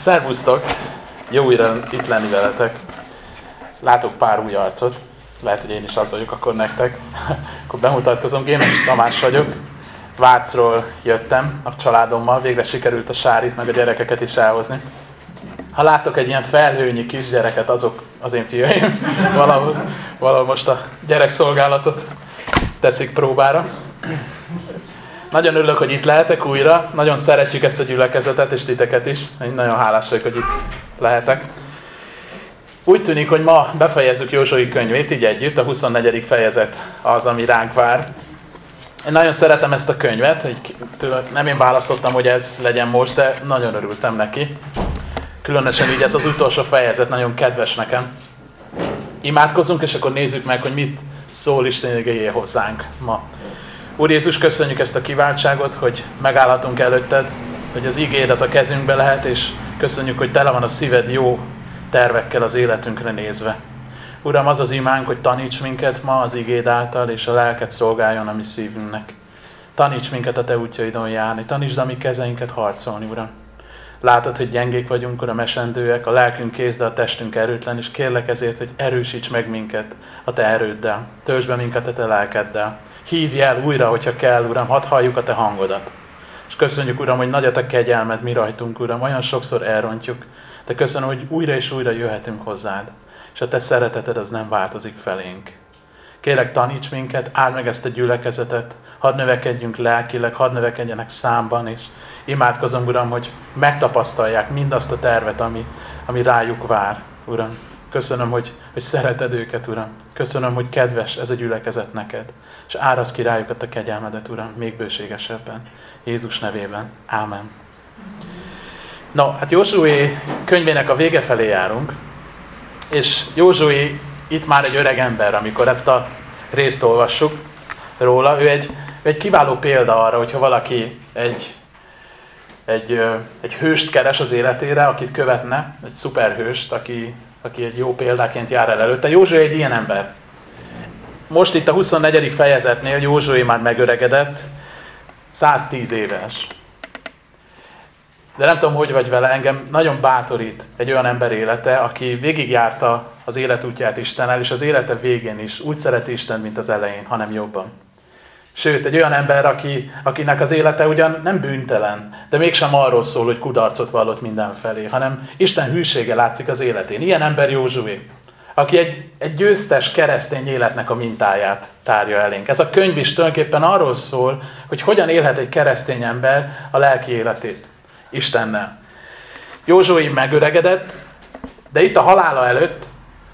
Szervusztok! Jó újra itt lenni veletek. Látok pár új arcot. Lehet, hogy én is az vagyok akkor nektek. akkor bemutatkozom. Gémes Tamás vagyok. Vácról jöttem a családommal. Végre sikerült a sárit meg a gyerekeket is elhozni. Ha látok egy ilyen felhőnyi kisgyereket, azok az én fiaim. valahol, valahol most a gyerekszolgálatot teszik próbára. Nagyon örülök, hogy itt lehetek újra. Nagyon szeretjük ezt a gyülekezetet, és titeket is. Én nagyon hálás vagyok, hogy itt lehetek. Úgy tűnik, hogy ma befejezzük Józsói könyvét, így együtt. A 24. fejezet az, ami ránk vár. Én nagyon szeretem ezt a könyvet. Nem én választottam, hogy ez legyen most, de nagyon örültem neki. Különösen így ez az utolsó fejezet nagyon kedves nekem. Imádkozunk, és akkor nézzük meg, hogy mit szól Isten igényé hozzánk ma. Úr Jézus, köszönjük ezt a kiváltságot, hogy megállhatunk előtted, hogy az igéd az a kezünkbe lehet, és köszönjük, hogy tele van a szíved jó tervekkel az életünkre nézve. Uram, az az imánk, hogy taníts minket ma az igéd által, és a lelket szolgáljon a mi szívünknek. Taníts minket a Te útjaidon járni, tanítsd a mi kezeinket harcolni, Uram. Látod, hogy gyengék vagyunk, Uram, esendőek, a lelkünk kész, de a testünk erőtlen, és kérlek ezért, hogy erősíts meg minket a Te erőddel. Töltsd be minket a Te lelkeddel. Hívj el újra, hogyha kell, Uram, hadd halljuk a Te hangodat. És köszönjük, Uram, hogy nagy a Te kegyelmed mi rajtunk, Uram, olyan sokszor elrontjuk, de köszönöm, hogy újra és újra jöhetünk hozzád, és a Te szereteted az nem változik felénk. Kérek, taníts minket, áld meg ezt a gyülekezetet, hadd növekedjünk lelkileg, hadd növekedjenek számban, és imádkozom, Uram, hogy megtapasztalják mindazt a tervet, ami, ami rájuk vár, Uram. Köszönöm, hogy, hogy szereted őket, Uram. Köszönöm, hogy kedves ez a gyülekezet neked és árasz ki rájuk a kegyelmedet, Uram, még bőségesebben. Jézus nevében. Ámen. No, hát Józsué könyvének a vége felé járunk, és Józsué itt már egy öreg ember, amikor ezt a részt olvassuk róla. Ő egy, egy kiváló példa arra, hogyha valaki egy, egy, egy hőst keres az életére, akit követne, egy szuperhőst, aki, aki egy jó példáként jár el előtte. Józsué egy ilyen ember most itt a 24. fejezetnél Józsué már megöregedett, 110 éves. De nem tudom, hogy vagy vele, engem nagyon bátorít egy olyan ember élete, aki végigjárta az életútját Istennel, és az élete végén is úgy szereti Isten, mint az elején, hanem jobban. Sőt, egy olyan ember, aki, akinek az élete ugyan nem bűntelen, de mégsem arról szól, hogy kudarcot vallott mindenfelé, hanem Isten hűsége látszik az életén. Ilyen ember Józsué aki egy, egy győztes keresztény életnek a mintáját tárja elénk. Ez a könyv is tulajdonképpen arról szól, hogy hogyan élhet egy keresztény ember a lelki életét Istennel. Józsué megöregedett, de itt a halála előtt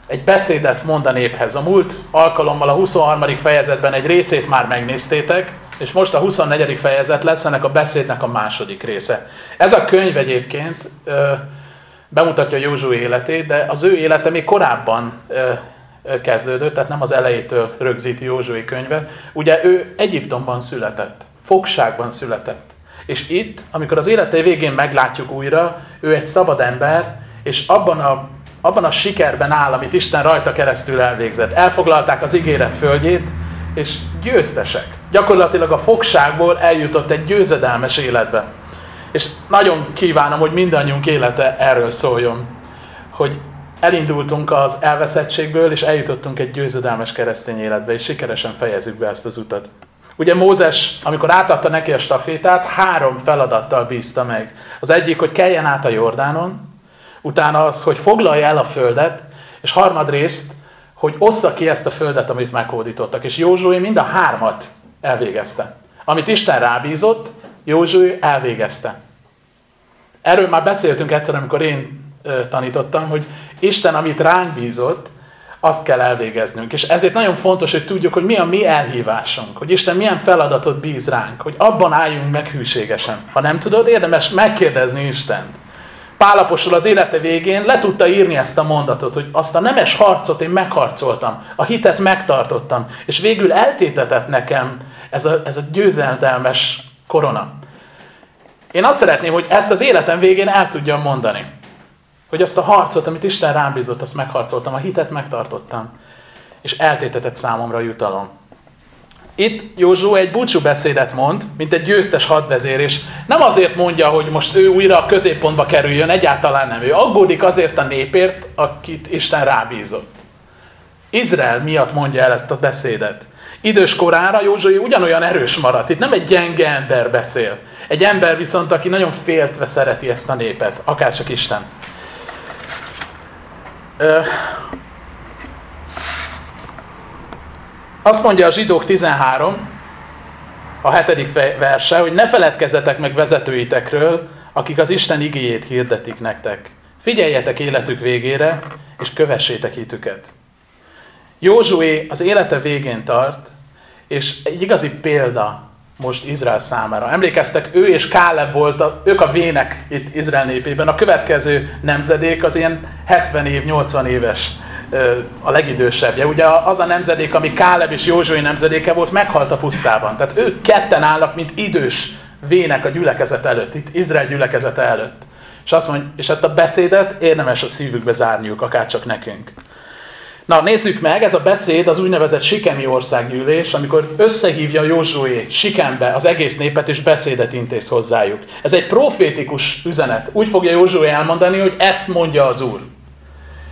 egy beszédet mond a néphez. A múlt alkalommal a 23. fejezetben egy részét már megnéztétek, és most a 24. fejezet lesz ennek a beszédnek a második része. Ez a könyv egyébként bemutatja Józsu életét, de az ő élete még korábban kezdődött, tehát nem az elejétől rögzíti Józsué könyve. Ugye ő Egyiptomban született, fogságban született. És itt, amikor az élete végén meglátjuk újra, ő egy szabad ember, és abban a, abban a sikerben áll, amit Isten rajta keresztül elvégzett. Elfoglalták az ígéret földjét, és győztesek. Gyakorlatilag a fogságból eljutott egy győzedelmes életbe. És nagyon kívánom, hogy mindannyiunk élete erről szóljon. Hogy elindultunk az elveszettségből, és eljutottunk egy győzedelmes keresztény életbe, és sikeresen fejezzük be ezt az utat. Ugye Mózes, amikor átadta neki a stafétát, három feladattal bízta meg. Az egyik, hogy keljen át a Jordánon, utána az, hogy foglalja el a földet, és harmadrészt, hogy ossza ki ezt a földet, amit meghódítottak. És Józsué mind a hármat elvégezte. Amit Isten rábízott, Józsué elvégezte. Erről már beszéltünk egyszer, amikor én tanítottam, hogy Isten, amit ránk bízott, azt kell elvégeznünk. És ezért nagyon fontos, hogy tudjuk, hogy mi a mi elhívásunk, hogy Isten milyen feladatot bíz ránk, hogy abban álljunk meg hűségesen. Ha nem tudod, érdemes megkérdezni Istent. Pálapostól az élete végén le tudta írni ezt a mondatot, hogy azt a nemes harcot én megharcoltam, a hitet megtartottam, és végül eltétetett nekem ez a, ez a győzeldelmes korona. Én azt szeretném, hogy ezt az életem végén el tudjam mondani. Hogy azt a harcot, amit Isten rám bízott, azt megharcoltam, a hitet megtartottam. És eltétetett számomra a jutalom. Itt Józsó egy búcsú beszédet mond, mint egy győztes hadvezér, és nem azért mondja, hogy most ő újra a középpontba kerüljön, egyáltalán nem. Ő aggódik azért a népért, akit Isten rábízott. Izrael miatt mondja el ezt a beszédet. Idős korára Józsué ugyanolyan erős maradt. Itt nem egy gyenge ember beszél. Egy ember viszont, aki nagyon féltve szereti ezt a népet, akárcsak Isten. Azt mondja a zsidók 13, a hetedik verse, hogy ne feledkezzetek meg vezetőitekről, akik az Isten igéjét hirdetik nektek. Figyeljetek életük végére, és kövessétek hitüket. Józsué az élete végén tart, és egy igazi példa most Izrael számára. Emlékeztek, ő és Káleb volt, a, ők a vének itt Izrael népében. A következő nemzedék az ilyen 70 év, 80 éves a legidősebbje. Ugye az a nemzedék, ami Káleb és Józsué nemzedéke volt, meghalt a pusztában. Tehát ők ketten állnak, mint idős vének a gyülekezet előtt, itt Izrael gyülekezete előtt. És, azt mondja, és ezt a beszédet érdemes a szívükbe zárniuk, akárcsak nekünk. Na, nézzük meg, ez a beszéd az úgynevezett Sikemi országgyűlés, amikor összehívja Józsué Sikembe az egész népet, és beszédet intéz hozzájuk. Ez egy profétikus üzenet. Úgy fogja Józsué elmondani, hogy ezt mondja az Úr.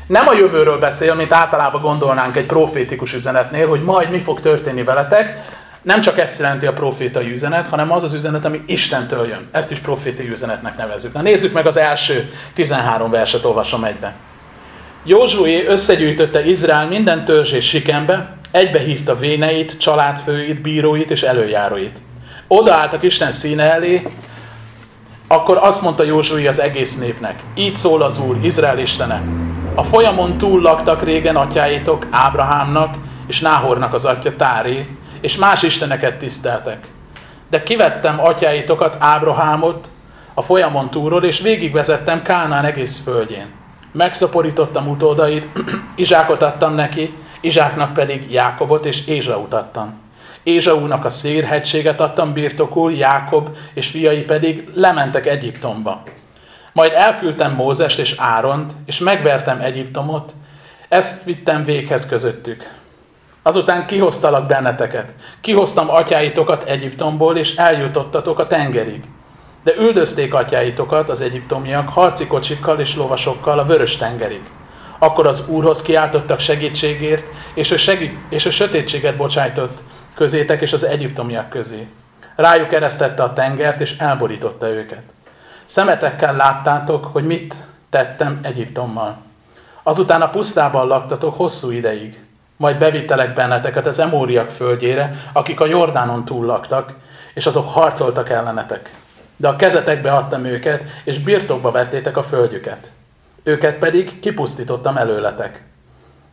Nem a jövőről beszél, mint általában gondolnánk egy profétikus üzenetnél, hogy majd mi fog történni veletek. Nem csak ezt jelenti a profétai üzenet, hanem az az üzenet, ami Istentől jön. Ezt is profétai üzenetnek nevezzük. Na nézzük meg az első 13 verset, olvasom egybe. Józsué összegyűjtötte Izrael minden törzsés sikembe, egybehívta véneit, családfőit, bíróit és előjáróit. Odaálltak Isten színe elé, akkor azt mondta Józsué az egész népnek, így szól az Úr, Izrael Istene. A folyamon túl laktak régen atyáitok, Ábrahámnak és Náhornak az atya Táré, és más isteneket tiszteltek. De kivettem atyáitokat, Ábrahámot a folyamon túlról, és végigvezettem Kánán egész földjén megszaporítottam utódait, Izsákot adtam neki, Izsáknak pedig Jákobot és Ézsaut adtam. Ézsaúnak a szérhegységet adtam birtokul, Jákob és fiai pedig lementek Egyiptomba. Majd elküldtem Mózest és Áront, és megvertem Egyiptomot, ezt vittem véghez közöttük. Azután kihoztalak benneteket. Kihoztam atyáitokat Egyiptomból, és eljutottatok a tengerig. De üldözték atyáitokat, az egyiptomiak, harci kocsikkal és lovasokkal a vörös tengerig. Akkor az Úrhoz kiáltottak segítségért, és ő, segít, és ő sötétséget bocsájtott közétek és az egyiptomiak közé. Rájuk eresztette a tengert, és elborította őket. Szemetekkel láttátok, hogy mit tettem Egyiptommal. Azután a pusztában laktatok hosszú ideig. Majd bevittelek benneteket az emóriak földjére, akik a Jordánon túl laktak, és azok harcoltak ellenetek de a kezetekbe adtam őket, és birtokba vettétek a földjüket. Őket pedig kipusztítottam előletek.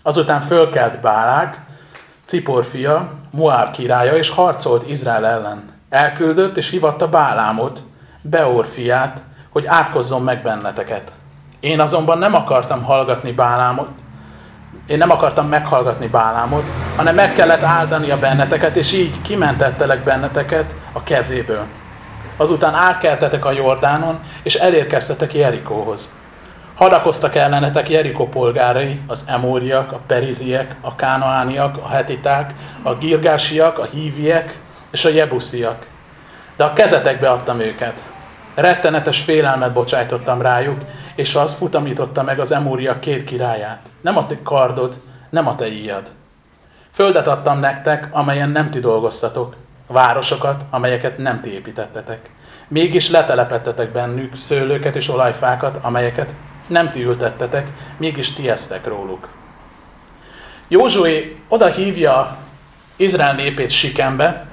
Azután fölkelt Bálák, Cipor fia, Moab királya, és harcolt Izrael ellen. Elküldött, és hivatta Bálámot, Beor fiát, hogy átkozzon meg benneteket. Én azonban nem akartam hallgatni Bálámot, én nem akartam meghallgatni Bálámot, hanem meg kellett áldani a benneteket, és így kimentettelek benneteket a kezéből. Azután átkeltetek a Jordánon, és elérkeztetek Jerikóhoz. Hadakoztak ellenetek Jerikó polgárai, az emóriak, a periziek, a kánaániak, a hetiták, a girgásiak, a híviek és a jebusziak. De a kezetekbe adtam őket. Rettenetes félelmet bocsájtottam rájuk, és az futamította meg az emóriak két királyát. Nem a te kardod, nem a te íjad. Földet adtam nektek, amelyen nem ti dolgoztatok, városokat, amelyeket nem ti építettetek. Mégis letelepettetek bennük szőlőket és olajfákat, amelyeket nem ti ültettetek, mégis ti esztek róluk. Józsué oda hívja Izrael népét Sikembe,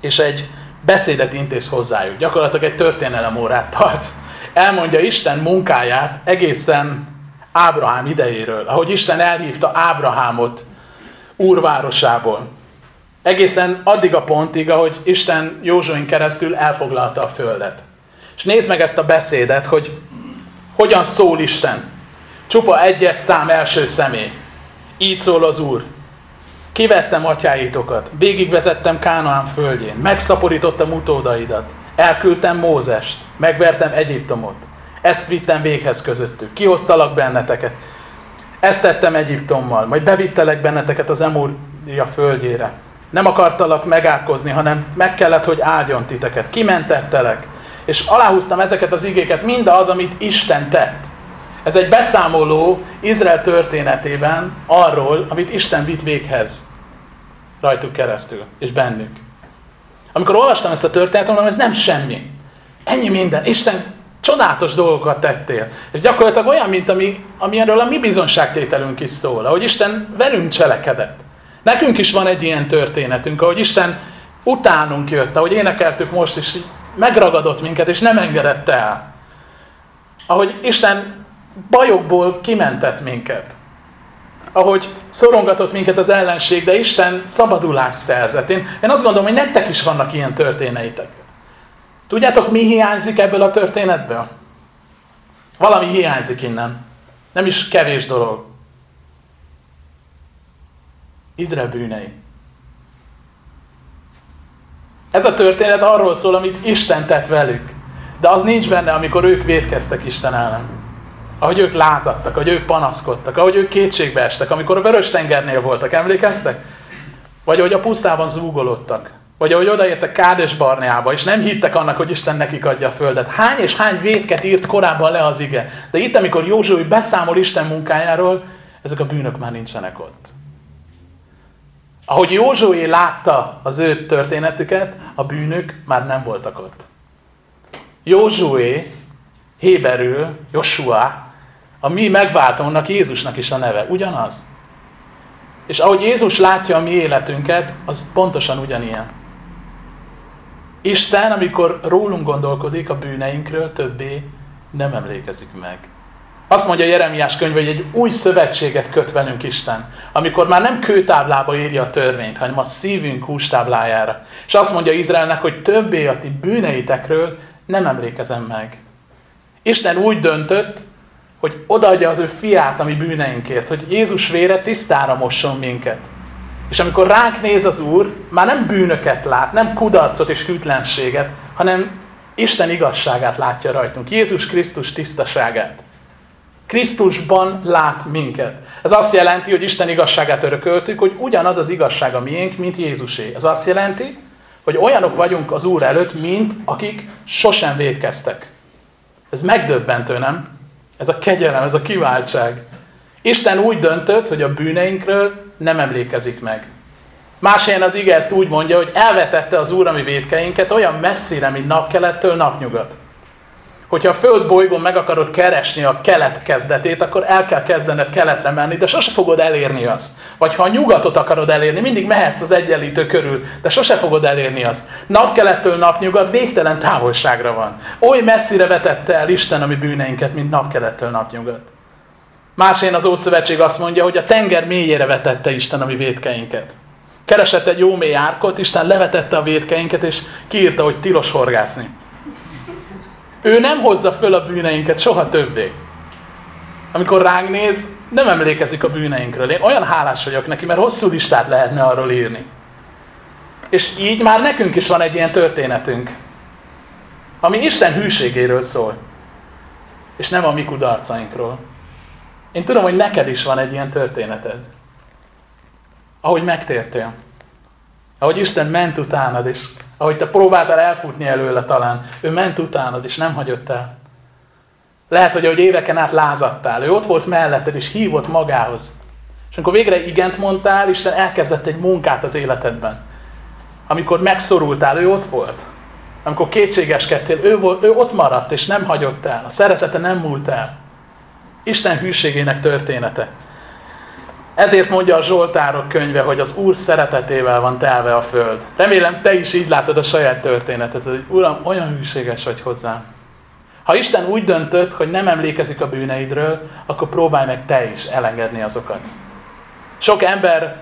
és egy beszédet intéz hozzájuk. Gyakorlatilag egy történelem órát tart. Elmondja Isten munkáját egészen Ábrahám idejéről, ahogy Isten elhívta Ábrahámot úrvárosából. Egészen addig a pontig, ahogy Isten Józsuin keresztül elfoglalta a földet. És nézd meg ezt a beszédet, hogy hogyan szól Isten. Csupa egyes szám első személy. Így szól az Úr. Kivettem atyáitokat, végigvezettem Kánaán földjén, megszaporítottam utódaidat, elküldtem Mózest, megvertem Egyiptomot, ezt vittem véghez közöttük, kihoztalak benneteket, ezt tettem Egyiptommal, majd bevittelek benneteket az Emúria földjére, Nem akartalak megátkozni, hanem meg kellett, hogy áldjon titeket. Kimentettelek. És aláhúztam ezeket az igéket, mindaz, amit Isten tett. Ez egy beszámoló Izrael történetében arról, amit Isten vitt véghez rajtuk keresztül, és bennük. Amikor olvastam ezt a történetet, mondom, ez nem semmi. Ennyi minden. Isten csodálatos dolgokat tettél. És gyakorlatilag olyan, mint ami, ami erről a mi bizonságtételünk is szól. Ahogy Isten velünk cselekedett. Nekünk is van egy ilyen történetünk, ahogy Isten utánunk jött, ahogy énekeltük most is, megragadott minket, és nem engedett el. Ahogy Isten bajokból kimentett minket. Ahogy szorongatott minket az ellenség, de Isten szabadulást szerzett. Én, én azt gondolom, hogy nektek is vannak ilyen történeitek. Tudjátok, mi hiányzik ebből a történetből? Valami hiányzik innen. Nem is kevés dolog. Izrael bűnei. Ez a történet arról szól, amit Isten tett velük. De az nincs benne, amikor ők védkeztek Isten ellen. Ahogy ők lázadtak, ahogy ők panaszkodtak, ahogy ők kétségbe estek, amikor a vörös tengernél voltak, emlékeztek? Vagy ahogy a pusztában zúgolódtak. Vagy ahogy odaértek Kádes Barneába, és nem hittek annak, hogy Isten nekik adja a földet. Hány és hány védket írt korábban le az ige. De itt, amikor Józsué beszámol Isten munkájáról, ezek a bűnök már nincsenek ott. Ahogy Józsué látta az ő történetüket, a bűnök már nem voltak ott. Józsué, Héberül, Joshua, a mi megváltónak Jézusnak is a neve. Ugyanaz. És ahogy Jézus látja a mi életünket, az pontosan ugyanilyen. Isten, amikor rólunk gondolkodik a bűneinkről, többé nem emlékezik meg. Azt mondja Jeremiás könyve, hogy egy új szövetséget köt velünk Isten, amikor már nem kőtáblába írja a törvényt, hanem a szívünk hústáblájára. És azt mondja Izraelnek, hogy többé a ti bűneitekről nem emlékezem meg. Isten úgy döntött, hogy odaadja az ő fiát a mi bűneinkért, hogy Jézus vére tisztára mosson minket. És amikor ránk néz az Úr, már nem bűnöket lát, nem kudarcot és hűtlenséget, hanem Isten igazságát látja rajtunk, Jézus Krisztus tisztaságát. Krisztusban lát minket. Ez azt jelenti, hogy Isten igazságát örököltük, hogy ugyanaz az igazság a miénk, mint Jézusé. Ez azt jelenti, hogy olyanok vagyunk az Úr előtt, mint akik sosem védkeztek. Ez megdöbbentő, nem? Ez a kegyelem, ez a kiváltság. Isten úgy döntött, hogy a bűneinkről nem emlékezik meg. Más helyen az ige ezt úgy mondja, hogy elvetette az Úr a mi védkeinket olyan messzire, mint napkelettől napnyugat. Hogyha a föld bolygón meg akarod keresni a kelet kezdetét, akkor el kell kezdened keletre menni, de sose fogod elérni azt. Vagy ha a nyugatot akarod elérni, mindig mehetsz az egyenlítő körül, de sose fogod elérni azt. Napkelettől napnyugat végtelen távolságra van. Oly messzire vetette el Isten a mi bűneinket, mint napkelettől napnyugat. Másén az Ószövetség azt mondja, hogy a tenger mélyére vetette Isten a mi védkeinket. Keresett egy jó mély árkot, Isten levetette a védkeinket, és kiírta, hogy tilos horgászni. Ő nem hozza föl a bűneinket soha többé. Amikor ránk néz, nem emlékezik a bűneinkről. Én olyan hálás vagyok neki, mert hosszú listát lehetne arról írni. És így már nekünk is van egy ilyen történetünk, ami Isten hűségéről szól, és nem a mi kudarcainkról. Én tudom, hogy neked is van egy ilyen történeted. Ahogy megtértél. Ahogy Isten ment utánad, és ahogy te próbáltál elfutni előle talán, ő ment utánad, és nem hagyott el. Lehet, hogy ahogy éveken át lázadtál, ő ott volt melletted, és hívott magához. És amikor végre igent mondtál, Isten elkezdett egy munkát az életedben. Amikor megszorultál, ő ott volt. Amikor kétségeskedtél, ő, volt, ő ott maradt, és nem hagyott el. A szeretete nem múlt el. Isten hűségének története. Ezért mondja a Zsoltárok könyve, hogy az Úr szeretetével van telve a föld. Remélem te is így látod a saját történetet, hogy Uram, olyan hűséges vagy hozzám. Ha Isten úgy döntött, hogy nem emlékezik a bűneidről, akkor próbálj meg te is elengedni azokat. Sok ember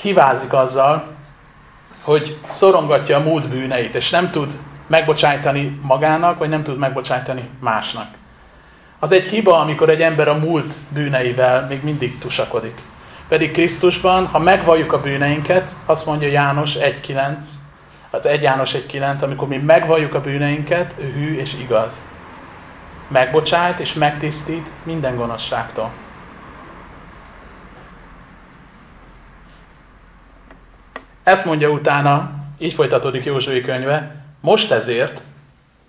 hivázik azzal, hogy szorongatja a múlt bűneit, és nem tud megbocsájtani magának, vagy nem tud megbocsájtani másnak. Az egy hiba, amikor egy ember a múlt bűneivel még mindig tusakodik. Pedig Krisztusban, ha megvalljuk a bűneinket, azt mondja János 1.9, az 1 János 1.9, amikor mi megvalljuk a bűneinket, ő hű és igaz. Megbocsájt és megtisztít minden gonoszságtól. Ezt mondja utána, így folytatódik Józsui könyve, most ezért,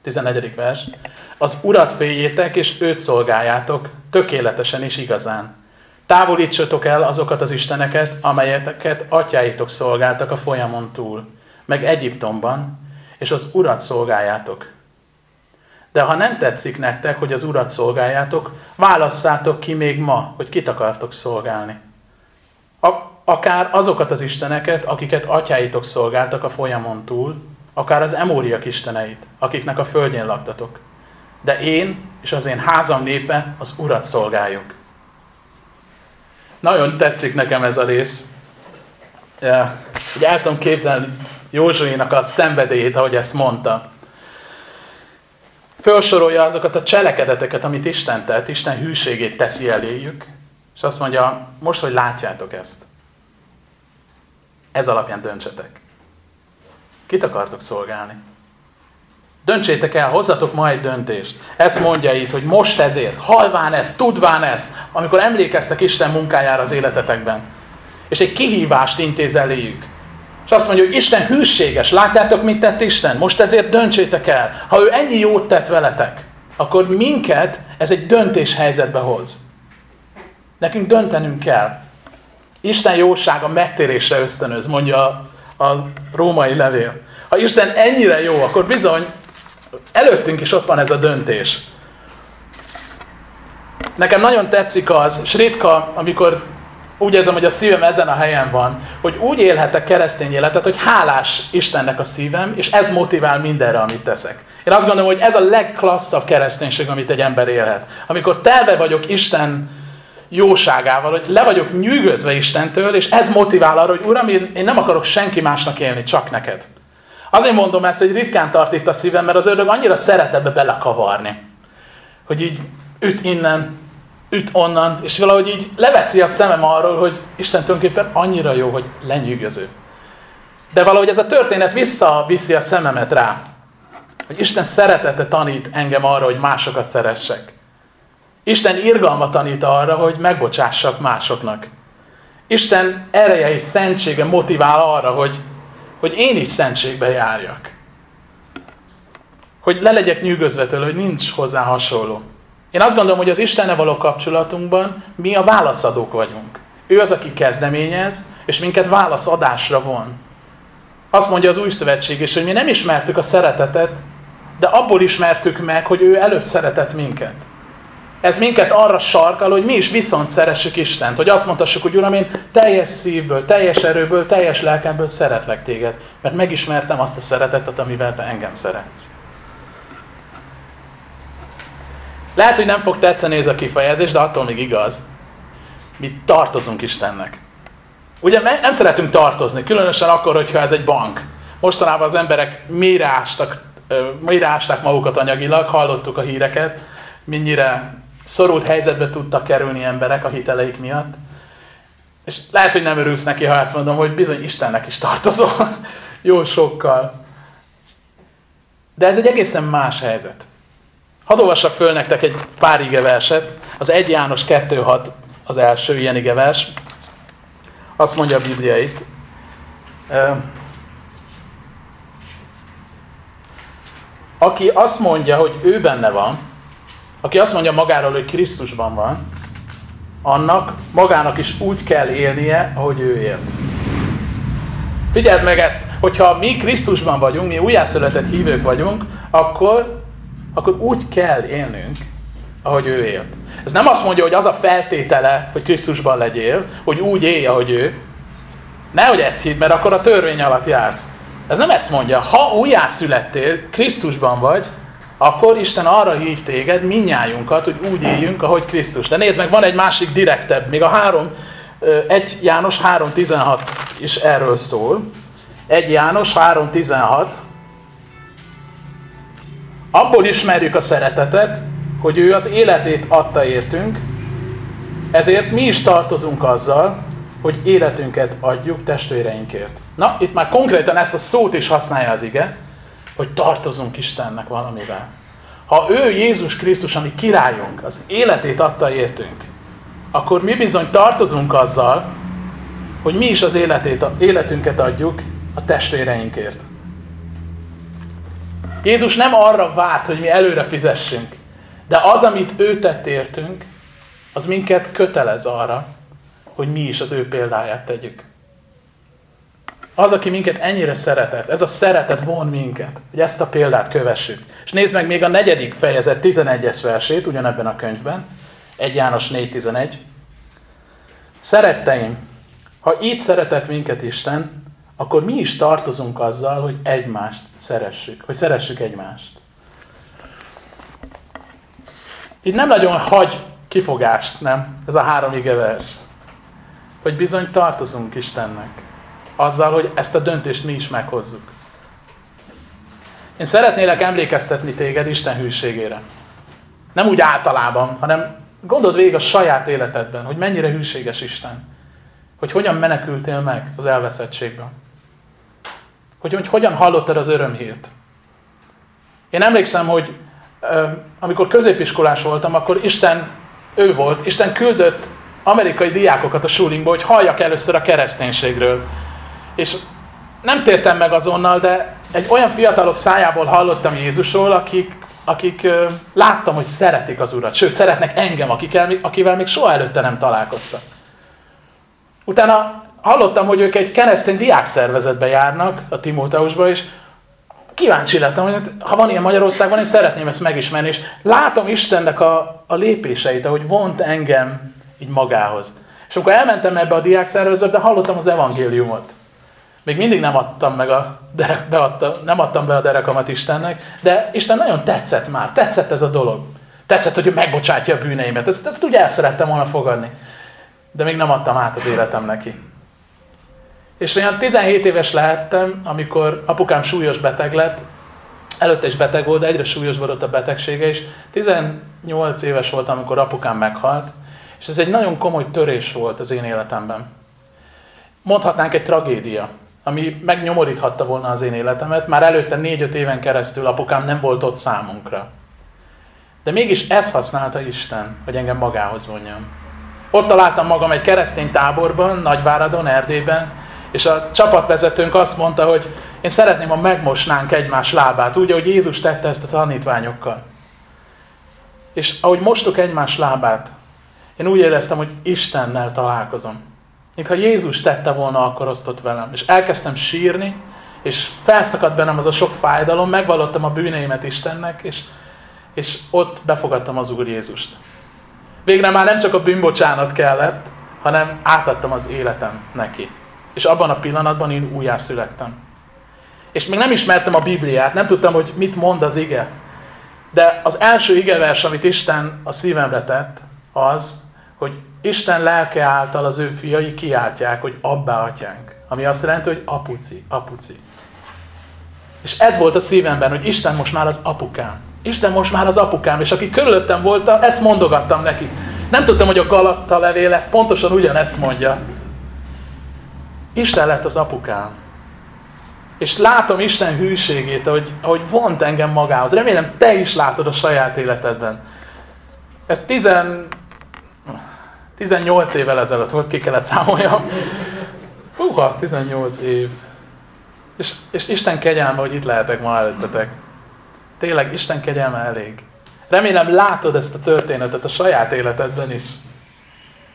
14. vers, az urat féljétek és őt szolgáljátok, tökéletesen és igazán. Távolítsatok el azokat az isteneket, amelyeket atyáitok szolgáltak a folyamon túl, meg Egyiptomban, és az urat szolgáljátok. De ha nem tetszik nektek, hogy az urat szolgáljátok, válasszátok ki még ma, hogy kit akartok szolgálni. Akár azokat az isteneket, akiket atyáitok szolgáltak a folyamon túl, akár az emóriak isteneit, akiknek a földjén laktatok. De én és az én házam népe az Urat szolgáljuk. Nagyon tetszik nekem ez a rész. Ugye el tudom képzelni Józsuénak a szenvedélyét, ahogy ezt mondta. Felsorolja azokat a cselekedeteket, amit Isten tett, Isten hűségét teszi eléjük, és azt mondja, most, hogy látjátok ezt, ez alapján döntsetek. Kit akartok szolgálni? Döntsétek el, hozzatok ma egy döntést. Ezt mondja itt, hogy most ezért, halván ezt, tudván ezt, amikor emlékeztek Isten munkájára az életetekben. És egy kihívást intéz eléjük. És azt mondja, hogy Isten hűséges. Látjátok, mit tett Isten? Most ezért döntsétek el. Ha ő ennyi jót tett veletek, akkor minket ez egy döntés helyzetbe hoz. Nekünk döntenünk kell. Isten jósága megtérésre ösztönöz, mondja a, római levél. Ha Isten ennyire jó, akkor bizony előttünk is ott van ez a döntés. Nekem nagyon tetszik az, és ritka, amikor úgy érzem, hogy a szívem ezen a helyen van, hogy úgy élhetek keresztény életet, hogy hálás Istennek a szívem, és ez motivál mindenre, amit teszek. Én azt gondolom, hogy ez a legklasszabb kereszténység, amit egy ember élhet. Amikor telve vagyok Isten jóságával, hogy le vagyok nyűgözve Istentől, és ez motivál arra, hogy Uram, én, nem akarok senki másnak élni, csak neked. Azért mondom ezt, hogy ritkán tart itt a szívem, mert az ördög annyira szeret ebbe belekavarni. Hogy így üt innen, üt onnan, és valahogy így leveszi a szemem arról, hogy Isten tulajdonképpen annyira jó, hogy lenyűgöző. De valahogy ez a történet visszaviszi a szememet rá, hogy Isten szeretete tanít engem arra, hogy másokat szeressek. Isten irgalma tanít arra, hogy megbocsássak másoknak. Isten ereje és szentsége motivál arra, hogy, hogy én is szentségbe járjak. Hogy le legyek nyűgözve tőle, hogy nincs hozzá hasonló. Én azt gondolom, hogy az Istenne való kapcsolatunkban mi a válaszadók vagyunk. Ő az, aki kezdeményez, és minket válaszadásra von. Azt mondja az új szövetség is, hogy mi nem ismertük a szeretetet, de abból ismertük meg, hogy ő előbb szeretett minket. Ez minket arra sarkal, hogy mi is viszont szeressük Istent. Hogy azt mondhassuk, hogy Uram, én teljes szívből, teljes erőből, teljes lelkemből szeretlek téged. Mert megismertem azt a szeretetet, amivel te engem szeretsz. Lehet, hogy nem fog tetszeni ez a kifejezés, de attól még igaz. Mi tartozunk Istennek. Ugye nem szeretünk tartozni, különösen akkor, hogyha ez egy bank. Mostanában az emberek mélyre ástak, mélyre ásták magukat anyagilag, hallottuk a híreket, mennyire szorult helyzetbe tudtak kerülni emberek a hiteleik miatt. És lehet, hogy nem örülsz neki, ha ezt mondom, hogy bizony Istennek is tartozol. Jó sokkal. De ez egy egészen más helyzet. Hadd olvassak föl nektek egy pár igeverset. Az 1 János 2.6 az első ilyen igevers. Azt mondja a Biblia itt. Aki azt mondja, hogy ő benne van, aki azt mondja magáról, hogy Krisztusban van, annak magának is úgy kell élnie, ahogy ő élt. Figyeld meg ezt, hogyha mi Krisztusban vagyunk, mi újjászületett hívők vagyunk, akkor, akkor úgy kell élnünk, ahogy ő élt. Ez nem azt mondja, hogy az a feltétele, hogy Krisztusban legyél, hogy úgy élj, ahogy ő. Nehogy ezt hidd, mert akkor a törvény alatt jársz. Ez nem ezt mondja. Ha újjászülettél, Krisztusban vagy, akkor Isten arra hív téged, minnyájunkat, hogy úgy éljünk, ahogy Krisztus. De nézd meg, van egy másik direktebb, még a 3, 1 János 3.16 is erről szól. 1 János 3.16. Abból ismerjük a szeretetet, hogy ő az életét adta értünk, ezért mi is tartozunk azzal, hogy életünket adjuk testvéreinkért. Na, itt már konkrétan ezt a szót is használja az ige, hogy tartozunk Istennek valamivel. Ha ő Jézus Krisztus, ami királyunk, az életét adta értünk, akkor mi bizony tartozunk azzal, hogy mi is az életét, életünket adjuk a testvéreinkért. Jézus nem arra várt, hogy mi előre fizessünk, de az, amit ő tett értünk, az minket kötelez arra, hogy mi is az ő példáját tegyük. Az, aki minket ennyire szeretett, ez a szeretet von minket, hogy ezt a példát kövessük. És nézd meg még a negyedik fejezet 11-es versét, ugyanebben a könyvben, 1 János 4.11. Szeretteim, ha így szeretett minket Isten, akkor mi is tartozunk azzal, hogy egymást szeressük, hogy szeressük egymást. Így nem nagyon hagy kifogást, nem? Ez a három igevers. Hogy bizony tartozunk Istennek. Azzal, hogy ezt a döntést mi is meghozzuk. Én szeretnélek emlékeztetni téged Isten hűségére. Nem úgy általában, hanem gondold végig a saját életedben, hogy mennyire hűséges Isten. Hogy hogyan menekültél meg az elveszettségben. Hogy, hogy hogyan hallottad az örömhírt. Én emlékszem, hogy amikor középiskolás voltam, akkor Isten, ő volt, Isten küldött amerikai diákokat a sulingba, hogy halljak először a kereszténységről. És nem tértem meg azonnal, de egy olyan fiatalok szájából hallottam Jézusról, akik, akik láttam, hogy szeretik az Urat, sőt, szeretnek engem, akikkel, akivel még soha előtte nem találkoztak. Utána hallottam, hogy ők egy keresztény diákszervezetbe járnak, a Timóteusba, és kíváncsi lettem, hogy hát, ha van ilyen Magyarországon, én szeretném ezt megismerni, és látom Istennek a, a lépéseit, ahogy vont engem így magához. És amikor elmentem ebbe a diákszervezetbe, hallottam az evangéliumot. Még mindig nem adtam, meg a derek, beadta, nem adtam be a derekamat Istennek, de Isten nagyon tetszett már, tetszett ez a dolog. Tetszett, hogy ő megbocsátja a bűneimet. Ezt, ezt úgy el szerettem volna fogadni. De még nem adtam át az életem neki. És olyan 17 éves lehettem, amikor apukám súlyos beteg lett, előtte is beteg volt, de egyre súlyosbodott a betegsége, és 18 éves voltam, amikor apukám meghalt, és ez egy nagyon komoly törés volt az én életemben. Mondhatnánk egy tragédia, ami megnyomoríthatta volna az én életemet. Már előtte 4-5 éven keresztül apukám nem volt ott számunkra. De mégis ez használta Isten, hogy engem magához vonjam. Ott találtam magam egy keresztény táborban, Nagyváradon, Erdélyben, és a csapatvezetőnk azt mondta, hogy én szeretném, ha megmosnánk egymás lábát, úgy, ahogy Jézus tette ezt a tanítványokkal. És ahogy mostuk egymás lábát, én úgy éreztem, hogy Istennel találkozom. Mintha Jézus tette volna akkor azt ott velem. És elkezdtem sírni, és felszakadt bennem az a sok fájdalom, megvallottam a bűneimet Istennek, és, és ott befogadtam az Úr Jézust. Végre már nem csak a bűnbocsánat kellett, hanem átadtam az életem neki. És abban a pillanatban én újjászülettem. És még nem ismertem a Bibliát, nem tudtam, hogy mit mond az ige. De az első igevers, amit Isten a szívemre tett, az, hogy Isten lelke által az ő fiai kiáltják, hogy abbá atyánk. Ami azt jelenti, hogy apuci, apuci. És ez volt a szívemben, hogy Isten most már az apukám. Isten most már az apukám, és aki körülöttem volt, ezt mondogattam neki. Nem tudtam, hogy a Galatta levél ezt pontosan ugyanezt mondja. Isten lett az apukám. És látom Isten hűségét, ahogy, ahogy vont engem magához. Remélem, te is látod a saját életedben. Ez 10, 18 évvel ezelőtt volt, ki kellett számoljam. Húha, 18 év. És, és Isten kegyelme, hogy itt lehetek ma előttetek. Tényleg, Isten kegyelme elég. Remélem látod ezt a történetet a saját életedben is.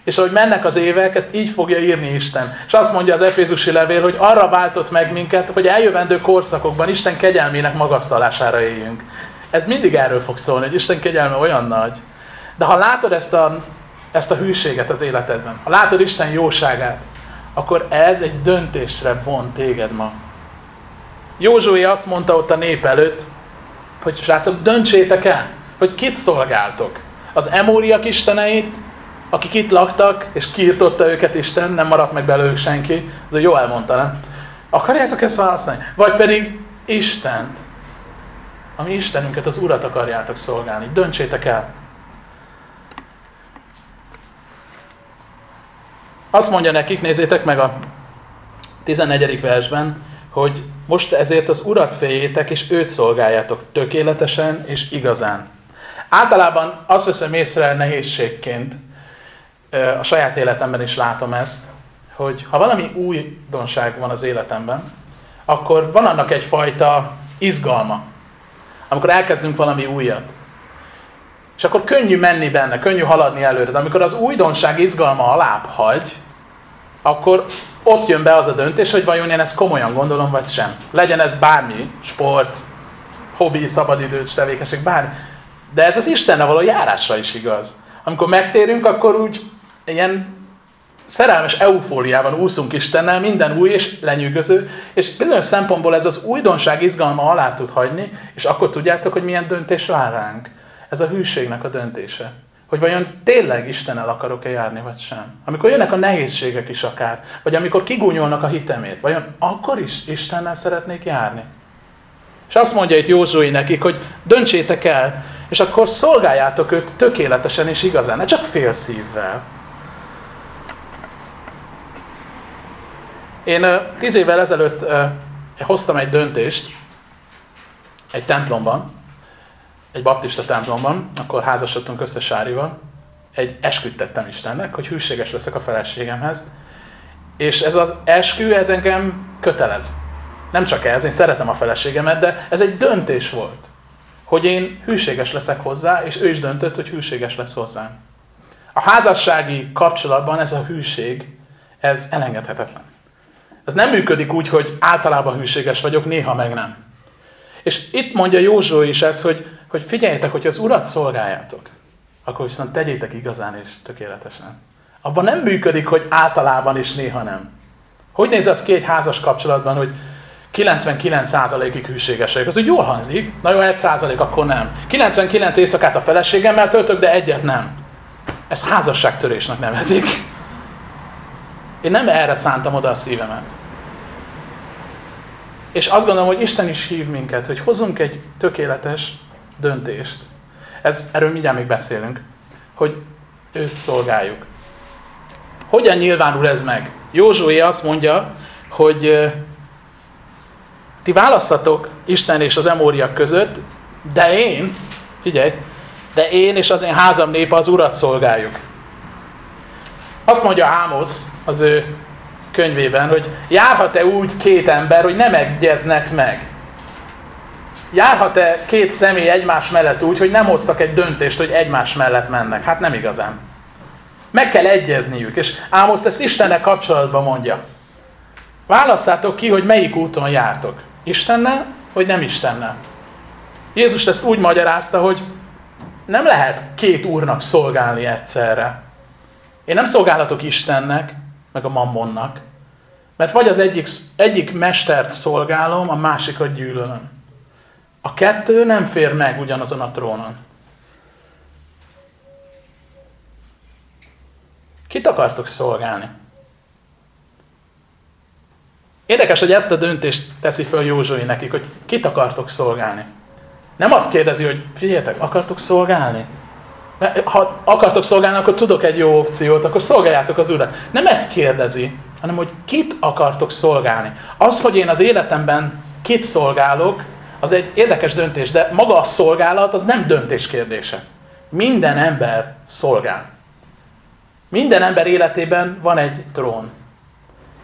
És ahogy mennek az évek, ezt így fogja írni Isten. És azt mondja az Efézusi levél, hogy arra váltott meg minket, hogy eljövendő korszakokban Isten kegyelmének magasztalására éljünk. Ez mindig erről fog szólni, hogy Isten kegyelme olyan nagy. De ha látod ezt a, ezt a hűséget az életedben, ha látod Isten jóságát, akkor ez egy döntésre von téged ma. Józsué azt mondta ott a nép előtt, hogy srácok, döntsétek el, hogy kit szolgáltok. Az emóriak isteneit, akik itt laktak, és kiirtotta őket Isten, nem maradt meg belőlük senki, az jó elmondta, nem? Akarjátok ezt választani? Vagy pedig Istent, ami Istenünket, az Urat akarjátok szolgálni. Döntsétek el. Azt mondja nekik, nézzétek meg a 14. versben, hogy most ezért az Urat féljétek, és őt szolgáljátok tökéletesen és igazán. Általában azt veszem észre nehézségként, a saját életemben is látom ezt, hogy ha valami újdonság van az életemben, akkor van annak egyfajta izgalma. Amikor elkezdünk valami újat. És akkor könnyű menni benne, könnyű haladni előre. De amikor az újdonság izgalma alább hagy, akkor ott jön be az a döntés, hogy vajon én ezt komolyan gondolom, vagy sem. Legyen ez bármi, sport, hobbi, szabadidős tevékenység, bármi. De ez az Istennel való járásra is igaz. Amikor megtérünk, akkor úgy ilyen szerelmes eufóriában úszunk Istennel, minden új és lenyűgöző, és bizonyos szempontból ez az újdonság izgalma alá tud hagyni, és akkor tudjátok, hogy milyen döntés vár ránk. Ez a hűségnek a döntése. Hogy vajon tényleg Istennel akarok-e járni, vagy sem. Amikor jönnek a nehézségek is akár, vagy amikor kigúnyolnak a hitemét, vajon akkor is Istennel szeretnék járni. És azt mondja itt Józsui nekik, hogy döntsétek el, és akkor szolgáljátok őt tökéletesen és igazán, ne csak fél szívvel. Én tíz évvel ezelőtt hoztam egy döntést egy templomban, egy baptista templomban, akkor házasodtunk össze Sárival, egy esküt tettem Istennek, hogy hűséges leszek a feleségemhez, és ez az eskü, ez engem kötelez. Nem csak ez, én szeretem a feleségemet, de ez egy döntés volt, hogy én hűséges leszek hozzá, és ő is döntött, hogy hűséges lesz hozzám. A házassági kapcsolatban ez a hűség, ez elengedhetetlen. Ez nem működik úgy, hogy általában hűséges vagyok, néha meg nem. És itt mondja Józsó is ezt, hogy, hogy figyeljetek, hogy az urat szolgáljátok, akkor viszont tegyétek igazán és tökéletesen. Abban nem működik, hogy általában és néha nem. Hogy néz az egy házas kapcsolatban, hogy 99%-ig hűséges vagyok. Az úgy jól hangzik, na jó, 1% akkor nem. 99 éjszakát a feleségemmel töltök, de egyet nem. Ez házasságtörésnek nevezik. Én nem erre szántam oda a szívemet. És azt gondolom, hogy Isten is hív minket, hogy hozzunk egy tökéletes döntést. Ez, erről mindjárt még beszélünk, hogy őt szolgáljuk. Hogyan nyilvánul ez meg? Józsué azt mondja, hogy ti választatok Isten és az emóriak között, de én, figyelj, de én és az én házam népe az Urat szolgáljuk. Azt mondja Ámosz az ő könyvében, hogy járhat-e úgy két ember, hogy nem egyeznek meg? Járhat-e két személy egymás mellett úgy, hogy nem hoztak egy döntést, hogy egymás mellett mennek? Hát nem igazán. Meg kell egyezniük, és Ámosz ezt Istennek kapcsolatban mondja. Válasszátok ki, hogy melyik úton jártok. Istennel, vagy nem Istennel. Jézus ezt úgy magyarázta, hogy nem lehet két úrnak szolgálni egyszerre. Én nem szolgálatok Istennek, meg a mammonnak. Mert vagy az egyik, egyik mestert szolgálom, a másikat gyűlölöm. A kettő nem fér meg ugyanazon a trónon. Kit akartok szolgálni? Érdekes, hogy ezt a döntést teszi föl Józsui nekik, hogy kit akartok szolgálni. Nem azt kérdezi, hogy figyeljetek, akartok szolgálni? Ha akartok szolgálni, akkor tudok egy jó opciót, akkor szolgáljátok az Urat. Nem ezt kérdezi, hanem hogy kit akartok szolgálni. Az, hogy én az életemben kit szolgálok, az egy érdekes döntés, de maga a szolgálat az nem döntés kérdése. Minden ember szolgál. Minden ember életében van egy trón.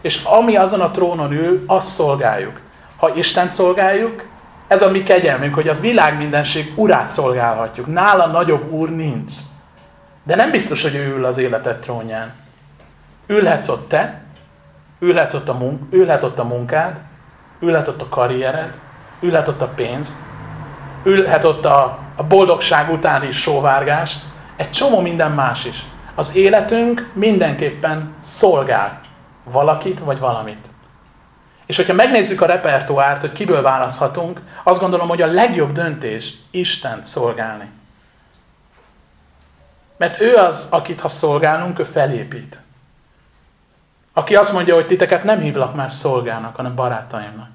És ami azon a trónon ül, azt szolgáljuk. Ha Isten szolgáljuk, ez a mi kegyelmünk, hogy a világ mindenség urát szolgálhatjuk. Nála nagyobb úr nincs. De nem biztos, hogy ő ül az életed trónján. Ülhetsz ott te, ülhetsz ott a, munk- ülhet ott a munkád, ülhet ott a karriered, ülhet ott a pénz, ülhet ott a, a boldogság utáni sóvárgás, egy csomó minden más is. Az életünk mindenképpen szolgál valakit vagy valamit. És hogyha megnézzük a repertoárt, hogy kiből választhatunk, azt gondolom, hogy a legjobb döntés Istent szolgálni. Mert ő az, akit ha szolgálunk, ő felépít. Aki azt mondja, hogy titeket nem hívlak más szolgának, hanem barátaimnak.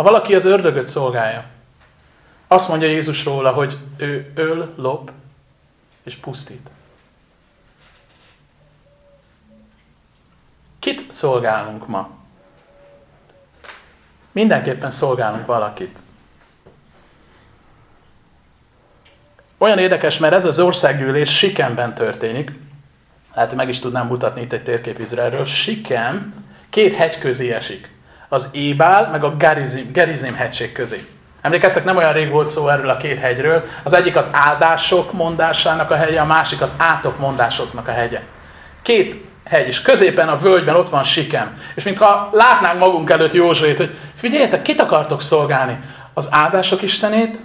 Ha valaki az ördögöt szolgálja, azt mondja Jézus róla, hogy ő öl, lop és pusztít. Kit szolgálunk ma? Mindenképpen szolgálunk valakit. Olyan érdekes, mert ez az országgyűlés Sikemben történik. Hát meg is tudnám mutatni itt egy térkép Izraelről. Sikem két hegy közé esik. Az Ébál, meg a Gerizim, Gerizim hegység közé. Emlékeztek, nem olyan rég volt szó erről a két hegyről. Az egyik az áldások mondásának a hegye, a másik az átok mondásoknak a hegye. Két hegy, és középen a völgyben ott van Sikem. És mintha látnánk magunk előtt Józsuét, hogy figyeljetek, kit akartok szolgálni? Az áldások istenét?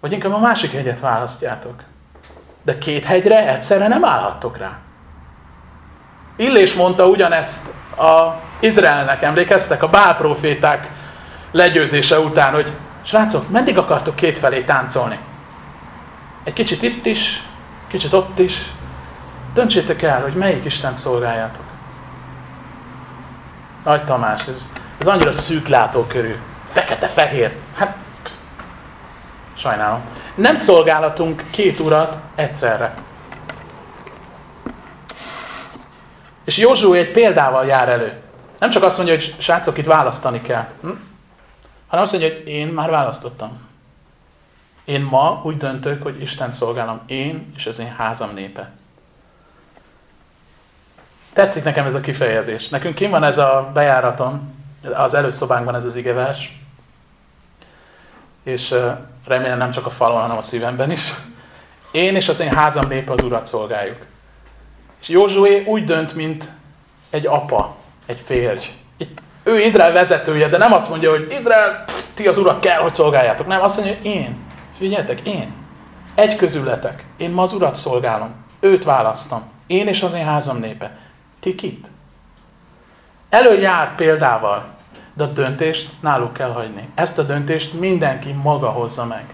Vagy inkább a másik hegyet választjátok? De két hegyre egyszerre nem állhattok rá. Illés mondta ugyanezt a Izraelnek, emlékeztek? A bálproféták legyőzése után, hogy srácok, meddig akartok kétfelé táncolni? Egy kicsit itt is, kicsit ott is. Döntsétek el, hogy melyik Isten szolgáljátok. Nagy Tamás, ez, ez annyira szűk látókörű. Fekete-fehér. Hát, sajnálom. Nem szolgálatunk két urat egyszerre. És Józsué egy példával jár elő. Nem csak azt mondja, hogy srácok, itt választani kell. Hm? hanem azt mondja, hogy én már választottam. Én ma úgy döntök, hogy Isten szolgálom. Én és az én házam népe. Tetszik nekem ez a kifejezés. Nekünk kim van ez a bejáraton, az előszobánkban ez az igevers, és remélem nem csak a falon, hanem a szívemben is. Én és az én házam népe az Urat szolgáljuk. És Józsué úgy dönt, mint egy apa, egy férj. Ő Izrael vezetője, de nem azt mondja, hogy Izrael, ti az urat kell, hogy szolgáljátok. Nem, azt mondja, hogy én. Figyeljetek, én. Egy közületek. Én ma az urat szolgálom. Őt választom. Én és az én házam népe. Ti kit? Előjár példával, de a döntést náluk kell hagyni. Ezt a döntést mindenki maga hozza meg.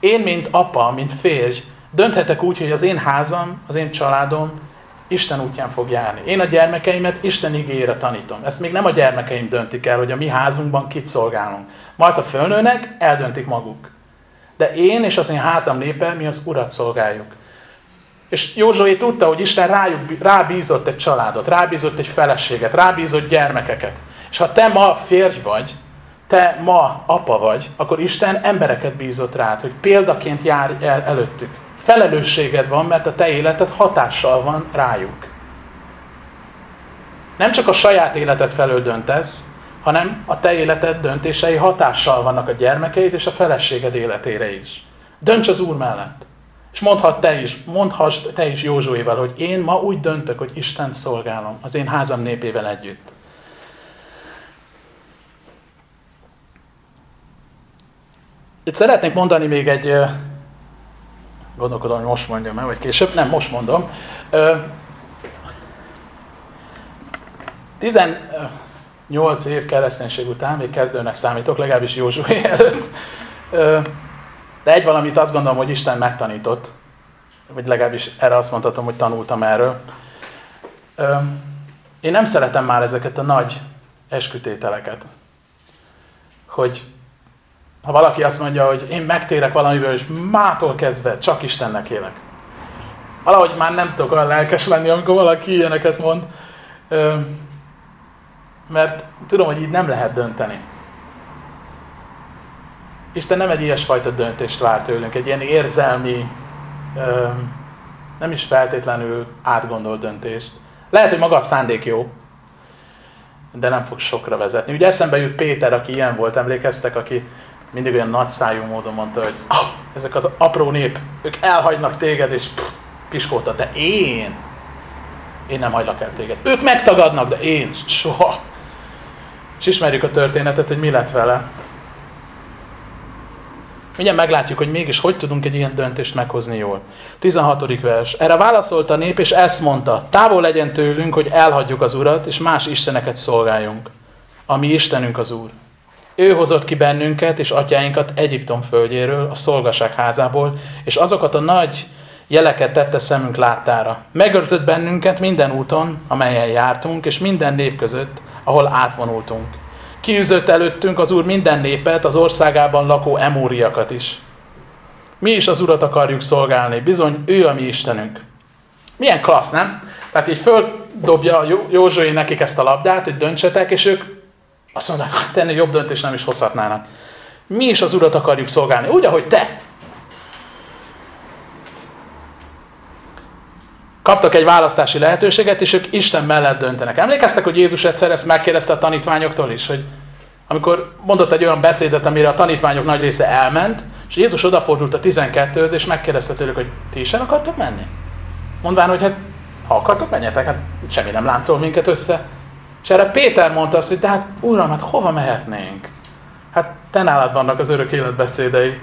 Én, mint apa, mint férj, dönthetek úgy, hogy az én házam, az én családom Isten útján fog járni. Én a gyermekeimet Isten igényére tanítom. Ezt még nem a gyermekeim döntik el, hogy a mi házunkban kit szolgálunk. Majd a fölnőnek, eldöntik maguk. De én és az én házam népe, mi az Urat szolgáljuk. És Józsué tudta, hogy Isten rájuk, rábízott egy családot, rábízott egy feleséget, rábízott gyermekeket. És ha te ma férj vagy, te ma apa vagy, akkor Isten embereket bízott rád, hogy példaként jár el előttük. Felelősséged van, mert a te életed hatással van rájuk. Nem csak a saját életed felől döntesz, hanem a te életed döntései hatással vannak a gyermekeid és a feleséged életére is. Dönts az Úr mellett. És mondhat te is, mondhass te is Józsuéval, hogy én ma úgy döntök, hogy Isten szolgálom az én házam népével együtt. Itt szeretnék mondani még egy Gondolkodom, hogy most mondjam el, vagy később. Nem, most mondom. 18 év kereszténység után, még kezdőnek számítok, legalábbis Józsué előtt. De egy valamit azt gondolom, hogy Isten megtanított. Vagy legalábbis erre azt mondhatom, hogy tanultam erről. Én nem szeretem már ezeket a nagy eskütételeket. Hogy ha valaki azt mondja, hogy én megtérek valamiből, és mától kezdve csak Istennek élek. Valahogy már nem tudok olyan lelkes lenni, amikor valaki ilyeneket mond, mert tudom, hogy így nem lehet dönteni. Isten nem egy ilyesfajta döntést vár tőlünk, egy ilyen érzelmi, nem is feltétlenül átgondolt döntést. Lehet, hogy maga a szándék jó, de nem fog sokra vezetni. Ugye eszembe jut Péter, aki ilyen volt, emlékeztek, aki mindig olyan nagyszájú módon mondta, hogy ah, ezek az apró nép, ők elhagynak téged, és pff, piskolta, de én, én nem hagylak el téged. Ők megtagadnak, de én soha. És ismerjük a történetet, hogy mi lett vele. Mindjárt meglátjuk, hogy mégis hogy tudunk egy ilyen döntést meghozni jól. 16. vers. Erre válaszolt a nép, és ezt mondta. Távol legyen tőlünk, hogy elhagyjuk az Urat, és más isteneket szolgáljunk. A mi Istenünk az Úr. Ő hozott ki bennünket és atyáinkat Egyiptom földjéről, a szolgaság házából, és azokat a nagy jeleket tette szemünk láttára. Megőrzött bennünket minden úton, amelyen jártunk, és minden nép között, ahol átvonultunk. Kiűzött előttünk az Úr minden népet, az országában lakó emóriakat is. Mi is az Urat akarjuk szolgálni, bizony ő a mi Istenünk. Milyen klassz, nem? Tehát így földobja Józsué nekik ezt a labdát, hogy döntsetek, és ők azt mondják, hogy tenni jobb döntést nem is hozhatnának. Mi is az Urat akarjuk szolgálni, úgy, ahogy te. kaptak egy választási lehetőséget, és ők Isten mellett döntenek. Emlékeztek, hogy Jézus egyszer ezt megkérdezte a tanítványoktól is, hogy amikor mondott egy olyan beszédet, amire a tanítványok nagy része elment, és Jézus odafordult a 12-höz, és megkérdezte tőlük, hogy ti is el akartok menni? Mondván, hogy hát ha akartok, menjetek, hát semmi nem láncol minket össze. És erre Péter mondta azt, hogy de hát Uram, hát hova mehetnénk? Hát te nálad vannak az örök élet beszédei.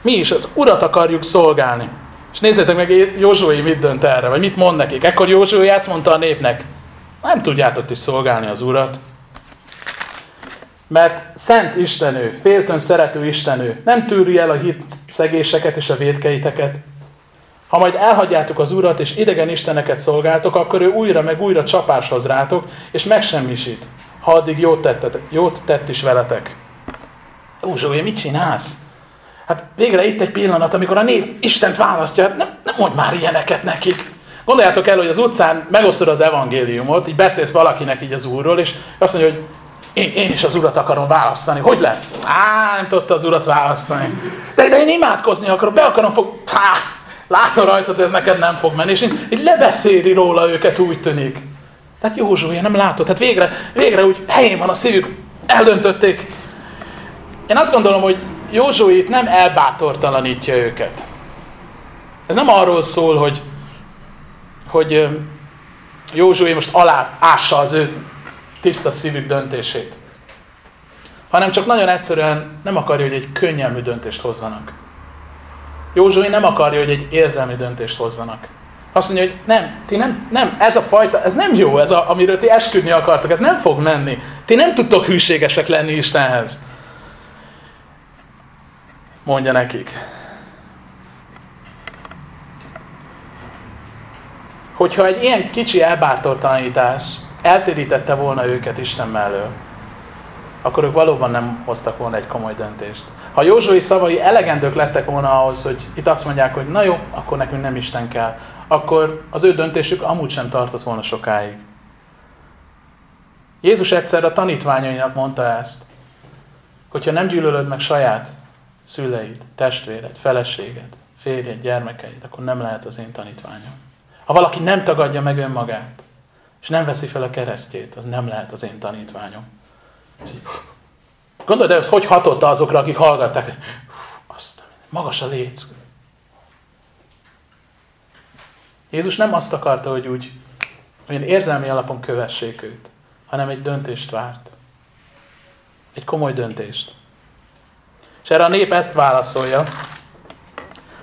Mi is az Urat akarjuk szolgálni. És nézzétek meg, Józsué mit dönt erre, vagy mit mond nekik. Ekkor Józsué ezt mondta a népnek, nem tudjátok is szolgálni az Urat. Mert szent Istenő, féltön szerető Istenő, nem tűri el a hit szegéseket és a védkeiteket. Ha majd elhagyjátok az Urat, és idegen isteneket szolgáltok, akkor ő újra meg újra csapáshoz rátok, és megsemmisít, ha addig jót, tettet, jót tett is veletek. Józsué, mit csinálsz? Hát végre itt egy pillanat, amikor a nép Istent választja, nem, nem mondj már ilyeneket nekik. Gondoljátok el, hogy az utcán megosztod az evangéliumot, így beszélsz valakinek így az Úrról, és azt mondja, hogy én, én is az Urat akarom választani. Hogy lehet? Á, nem tudta az Urat választani. De, de én imádkozni akarok, be akarom fog... Tá, látom rajtad, hogy ez neked nem fog menni, és így lebeszéli róla őket, úgy tűnik. Tehát Józsué, nem látod? Tehát végre, végre úgy helyén van a szívük, eldöntötték. Én azt gondolom, hogy Józsué itt nem elbátortalanítja őket. Ez nem arról szól, hogy, hogy Józsué most alá ássa az ő tiszta szívük döntését. Hanem csak nagyon egyszerűen nem akarja, hogy egy könnyelmű döntést hozzanak. Józsué nem akarja, hogy egy érzelmi döntést hozzanak. Azt mondja, hogy nem, ti nem, nem, ez a fajta, ez nem jó, ez a, amiről ti esküdni akartok, ez nem fog menni. Ti nem tudtok hűségesek lenni Istenhez. Mondja nekik. Hogyha egy ilyen kicsi elbártortalanítás eltérítette volna őket Isten mellől, akkor ők valóban nem hoztak volna egy komoly döntést. Ha Józsué szavai elegendők lettek volna ahhoz, hogy itt azt mondják, hogy na jó, akkor nekünk nem Isten kell, akkor az ő döntésük amúgy sem tartott volna sokáig. Jézus egyszer a tanítványainak mondta ezt, hogyha nem gyűlölöd meg saját szüleid, testvéred, feleséged, férjed, gyermekeid, akkor nem lehet az én tanítványom. Ha valaki nem tagadja meg önmagát, és nem veszi fel a keresztjét, az nem lehet az én tanítványom. Gondold el, hogy hogy hatott azokra, akik hallgatták, azt, magas a léc. Jézus nem azt akarta, hogy úgy olyan érzelmi alapon kövessék őt, hanem egy döntést várt. Egy komoly döntést. És erre a nép ezt válaszolja.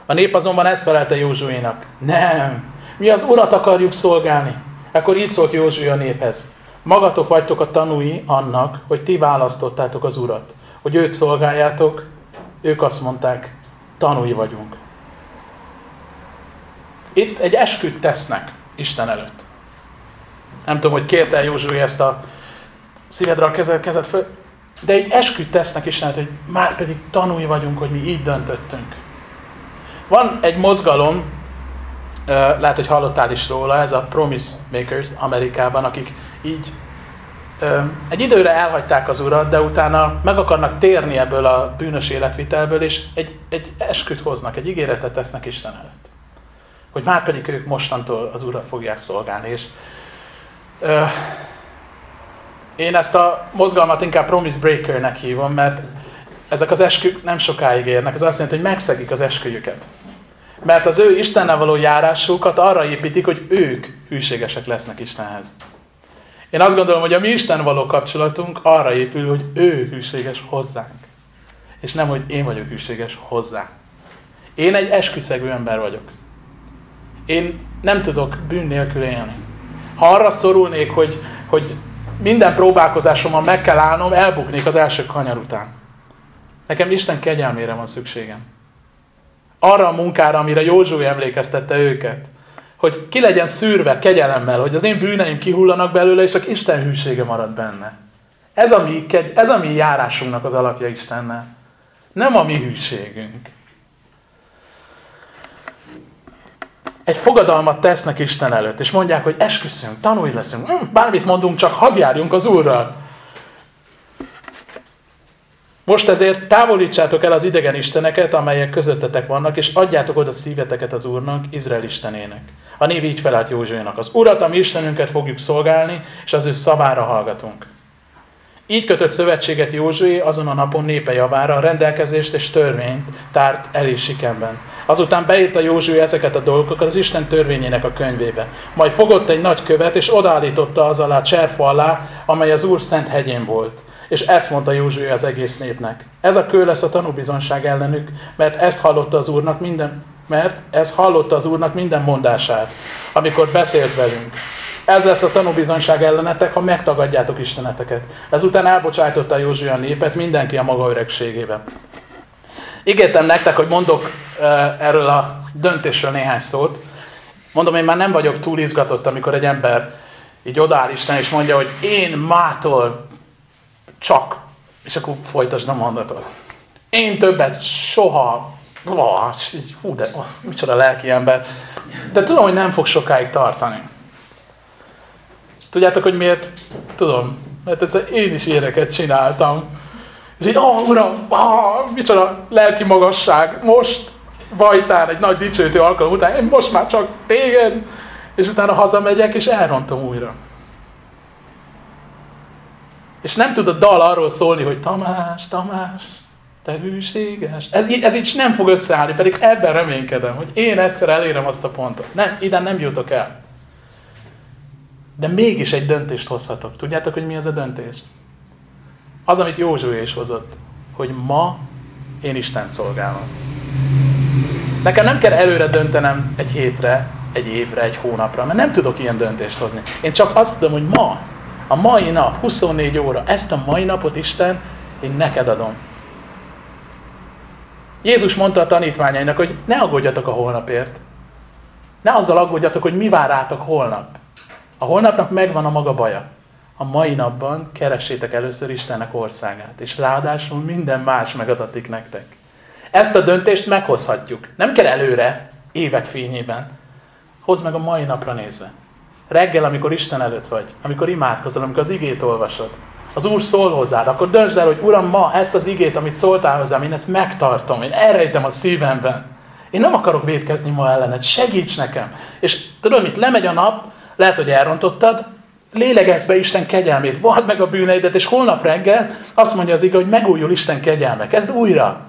A nép azonban ezt felelte Józsuénak. Nem, mi az Urat akarjuk szolgálni. Akkor így szólt Józsui a néphez. Magatok vagytok a tanúi annak, hogy ti választottátok az Urat. Hogy őt szolgáljátok, ők azt mondták, tanúi vagyunk. Itt egy esküt tesznek Isten előtt. Nem tudom, hogy kérte Józsui ezt a szívedre a kezed, kezed föl, de egy esküt tesznek Isten előtt, hogy már pedig tanúi vagyunk, hogy mi így döntöttünk. Van egy mozgalom, lehet, hogy hallottál is róla, ez a Promise Makers Amerikában, akik így egy időre elhagyták az urat, de utána meg akarnak térni ebből a bűnös életvitelből, és egy, egy esküt hoznak, egy ígéretet tesznek Isten előtt. Hogy már pedig ők mostantól az urat fogják szolgálni. És, ö, én ezt a mozgalmat inkább Promise Breakernek hívom, mert ezek az eskük nem sokáig érnek. Ez azt jelenti, hogy megszegik az esküjüket. Mert az ő Istennel való járásukat arra építik, hogy ők hűségesek lesznek Istenhez. Én azt gondolom, hogy a mi Isten való kapcsolatunk arra épül, hogy ő hűséges hozzánk. És nem, hogy én vagyok hűséges hozzá. Én egy esküszegő ember vagyok. Én nem tudok bűn nélkül élni. Ha arra szorulnék, hogy, hogy minden próbálkozásommal meg kell állnom, elbuknék az első kanyar után. Nekem Isten kegyelmére van szükségem arra a munkára, amire Józsué emlékeztette őket. Hogy ki legyen szűrve kegyelemmel, hogy az én bűneim kihullanak belőle, és csak Isten hűsége marad benne. Ez a mi, ez a mi járásunknak az alapja Istennel. Nem a mi hűségünk. Egy fogadalmat tesznek Isten előtt, és mondják, hogy esküszünk, tanulj leszünk, hm, bármit mondunk, csak hadd járjunk az Úrral. Most ezért távolítsátok el az idegen isteneket, amelyek közöttetek vannak, és adjátok oda szíveteket az Úrnak, Izrael istenének. A név így felállt Józsuénak. Az Urat, a mi Istenünket fogjuk szolgálni, és az ő szavára hallgatunk. Így kötött szövetséget Józsué azon a napon népe javára a rendelkezést és törvényt tárt elé Sikemben. Azután beírta Józsué ezeket a dolgokat az Isten törvényének a könyvébe. Majd fogott egy nagy követ, és odaállította az alá cserfa alá, amely az Úr szent hegyén volt. És ezt mondta Józsué az egész népnek. Ez a kő lesz a tanúbizonság ellenük, mert ezt hallotta az Úrnak minden, mert ez hallotta az Úrnak minden mondását, amikor beszélt velünk. Ez lesz a tanúbizonyság ellenetek, ha megtagadjátok Isteneteket. Ezután elbocsájtotta Józsué a népet, mindenki a maga öregségébe. Ígértem nektek, hogy mondok erről a döntésről néhány szót. Mondom, én már nem vagyok túl izgatott, amikor egy ember így odáll Isten, és mondja, hogy én mától csak, és akkor folytasd a mondatot. Én többet soha, oh, hú, de oh, micsoda lelki ember. De tudom, hogy nem fog sokáig tartani. Tudjátok, hogy miért? Tudom. Mert egyszer én is éreket csináltam. És így, oh, uram, oh, micsoda lelki magasság. Most vajtán, egy nagy dicsőítő alkalom után, én most már csak téged, és utána hazamegyek, és elrontom újra. És nem tud a dal arról szólni, hogy Tamás, Tamás, te hűséges. Ez, ez így nem fog összeállni, pedig ebben reménykedem, hogy én egyszer elérem azt a pontot. Nem, ide nem jutok el. De mégis egy döntést hozhatok. Tudjátok, hogy mi az a döntés? Az, amit Józsué is hozott, hogy ma én Isten szolgálom. Nekem nem kell előre döntenem egy hétre, egy évre, egy hónapra, mert nem tudok ilyen döntést hozni. Én csak azt tudom, hogy ma, a mai nap, 24 óra, ezt a mai napot Isten, én neked adom. Jézus mondta a tanítványainak, hogy ne aggódjatok a holnapért. Ne azzal aggódjatok, hogy mi vár rátok holnap. A holnapnak megvan a maga baja. A mai napban keressétek először Istennek országát, és ráadásul minden más megadatik nektek. Ezt a döntést meghozhatjuk. Nem kell előre, évek fényében. Hozd meg a mai napra nézve. Reggel, amikor Isten előtt vagy, amikor imádkozol, amikor az igét olvasod, az Úr szól hozzád, akkor döntsd el, hogy Uram, ma ezt az igét, amit szóltál hozzám, én ezt megtartom, én elrejtem a szívemben. Én nem akarok védkezni ma ellened, segíts nekem. És tudod, mit lemegy a nap, lehet, hogy elrontottad, lélegezz be Isten kegyelmét, vald meg a bűneidet, és holnap reggel azt mondja az ige, hogy megújul Isten kegyelme. Kezd újra.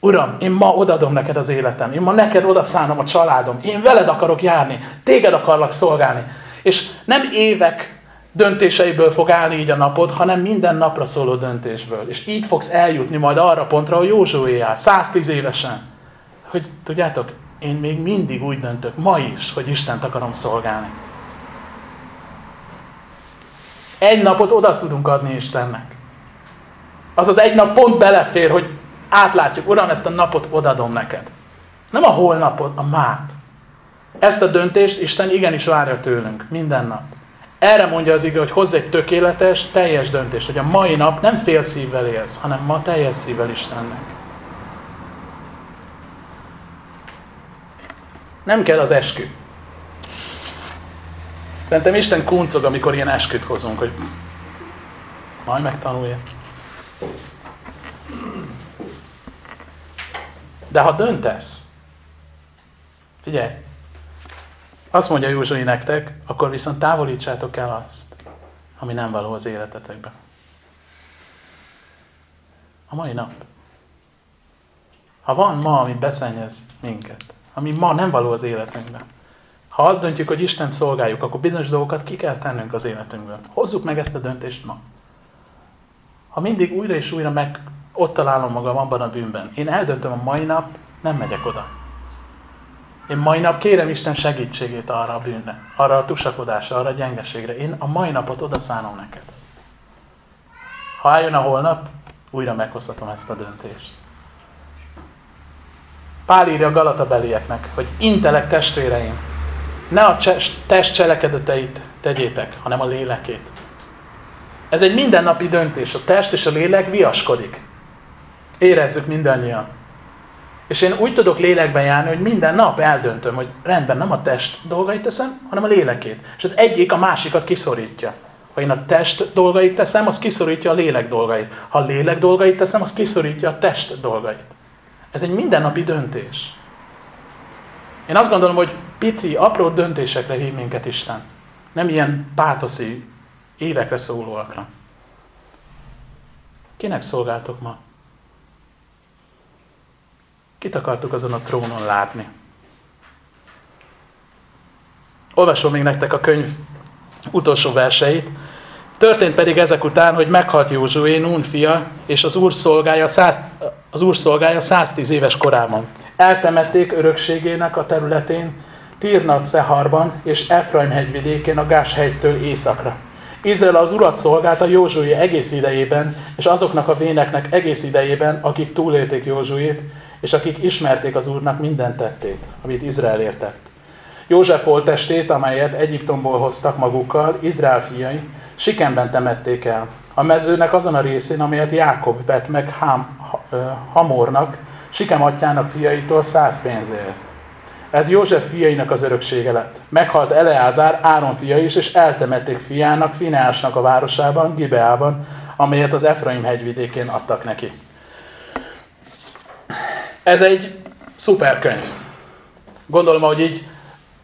Uram, én ma odadom neked az életem, én ma neked odaszánom a családom, én veled akarok járni, téged akarlak szolgálni. És nem évek döntéseiből fog állni így a napod, hanem minden napra szóló döntésből. És így fogsz eljutni majd arra pontra, hogy Józsué áll, 110 évesen. Hogy tudjátok, én még mindig úgy döntök, ma is, hogy Istent akarom szolgálni. Egy napot oda tudunk adni Istennek. Az az egy nap pont belefér, hogy átlátjuk, Uram, ezt a napot odadom neked. Nem a holnapot, a mát. Ezt a döntést Isten igenis várja tőlünk, minden nap. Erre mondja az ige, hogy hozz egy tökéletes, teljes döntést, hogy a mai nap nem fél szívvel élsz, hanem ma teljes szívvel Istennek. Nem kell az eskü. Szerintem Isten kuncog, amikor ilyen esküt hozunk, hogy majd megtanulja. De ha döntesz, figyelj, azt mondja Józsui nektek, akkor viszont távolítsátok el azt, ami nem való az életetekben. A mai nap. Ha van ma, ami beszennyez minket, ami ma nem való az életünkben, ha azt döntjük, hogy Isten szolgáljuk, akkor bizonyos dolgokat ki kell tennünk az életünkből. Hozzuk meg ezt a döntést ma. Ha mindig újra és újra meg ott találom magam abban a bűnben, én eldöntöm a mai nap, nem megyek oda. Én mai nap kérem Isten segítségét arra a bűnre, arra a tusakodásra, arra a gyengeségre. Én a mai napot oda szánom neked. Ha eljön a holnap, újra meghozhatom ezt a döntést. Pál írja a Galata belieknek, hogy intelek testvéreim, ne a test cselekedeteit tegyétek, hanem a lélekét. Ez egy mindennapi döntés. A test és a lélek viaskodik. Érezzük mindannyian. És én úgy tudok lélekben járni, hogy minden nap eldöntöm, hogy rendben nem a test dolgait teszem, hanem a lélekét. És az egyik a másikat kiszorítja. Ha én a test dolgait teszem, az kiszorítja a lélek dolgait. Ha a lélek dolgait teszem, az kiszorítja a test dolgait. Ez egy mindennapi döntés. Én azt gondolom, hogy pici, apró döntésekre hív minket Isten. Nem ilyen pátoszi, évekre szólóakra. Kinek szolgáltok ma? Kit akartuk azon a trónon látni? Olvasom még nektek a könyv utolsó verseit. Történt pedig ezek után, hogy meghalt Józsué, Nun fia, és az úr szolgája, száz, az úr szolgája 110 éves korában. Eltemették örökségének a területén, Tirnat Szeharban és Efraim hegyvidékén a Gás hegytől északra. Izrael az urat szolgálta Józsué egész idejében, és azoknak a véneknek egész idejében, akik túlélték Józsuét, és akik ismerték az úrnak minden tettét, amit Izrael értett. József holtestét, amelyet Egyiptomból hoztak magukkal, Izrael fiai, Sikemben temették el. A mezőnek azon a részén, amelyet Jákob vett meg Ham, Hamornak, Sikem atyának fiaitól száz pénzért. Ez József fiainak az öröksége lett. Meghalt Eleázár, Áron fia is, és eltemették fiának, Fineásnak a városában, Gibeában, amelyet az Efraim hegyvidékén adtak neki. Ez egy szuper könyv. Gondolom, hogy így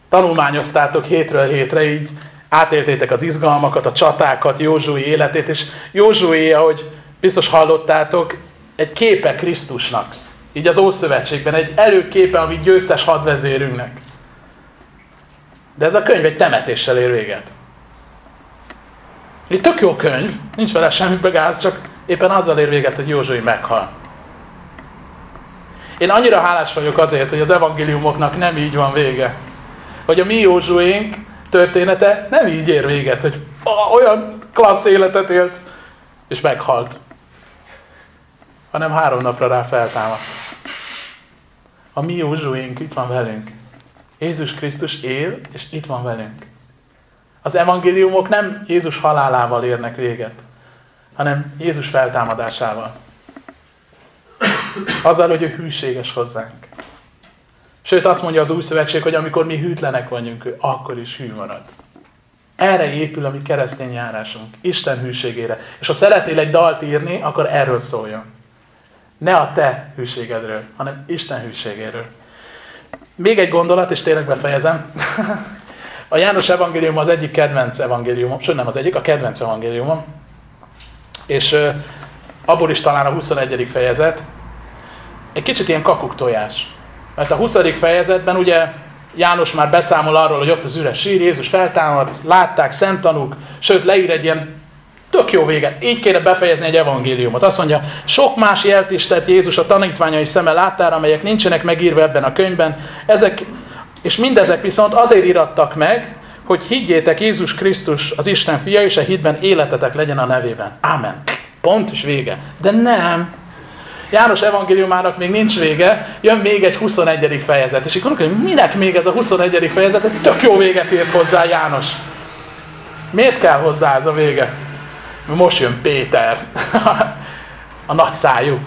tanulmányoztátok hétről hétre, így átéltétek az izgalmakat, a csatákat, Józsué életét, és Józsué, ahogy biztos hallottátok, egy képe Krisztusnak. Így az Ószövetségben egy előképe, ami győztes hadvezérünknek. De ez a könyv egy temetéssel ér véget. Egy tök jó könyv, nincs vele semmi begáz, csak éppen azzal ér véget, hogy Józsué meghal. Én annyira hálás vagyok azért, hogy az evangéliumoknak nem így van vége. Hogy a mi Józsuénk története nem így ér véget, hogy olyan klassz életet élt, és meghalt. Hanem három napra rá feltámadt. A mi Józsuénk itt van velünk. Jézus Krisztus él, és itt van velünk. Az evangéliumok nem Jézus halálával érnek véget, hanem Jézus feltámadásával. Azzal, hogy ő hűséges hozzánk. Sőt, azt mondja az új szövetség, hogy amikor mi hűtlenek vagyunk, ő akkor is hű marad. Erre épül a mi keresztény járásunk. Isten hűségére. És ha szeretnél egy dalt írni, akkor erről szóljon. Ne a te hűségedről, hanem Isten hűségéről. Még egy gondolat, és tényleg befejezem. A János evangélium az egyik kedvenc evangéliumom, sőt nem az egyik, a kedvenc evangéliumom. És abból is talán a 21. fejezet. Egy kicsit ilyen kakuktojás. Mert a 20. fejezetben ugye János már beszámol arról, hogy ott az üres sír, Jézus feltámadt, látták, szemtanúk, sőt leír egy ilyen tök jó véget. Így kéne befejezni egy evangéliumot. Azt mondja, sok más jelt is tett Jézus a tanítványai szeme láttára, amelyek nincsenek megírva ebben a könyvben. Ezek, és mindezek viszont azért irattak meg, hogy higgyétek Jézus Krisztus, az Isten fia, és a hitben életetek legyen a nevében. Ámen. Pont és vége. De nem. János evangéliumának még nincs vége, jön még egy 21. fejezet. És gondolok, hogy minek még ez a 21. fejezet? Egy tök jó véget írt hozzá János. Miért kell hozzá ez a vége? Most jön Péter, a nagy szájú.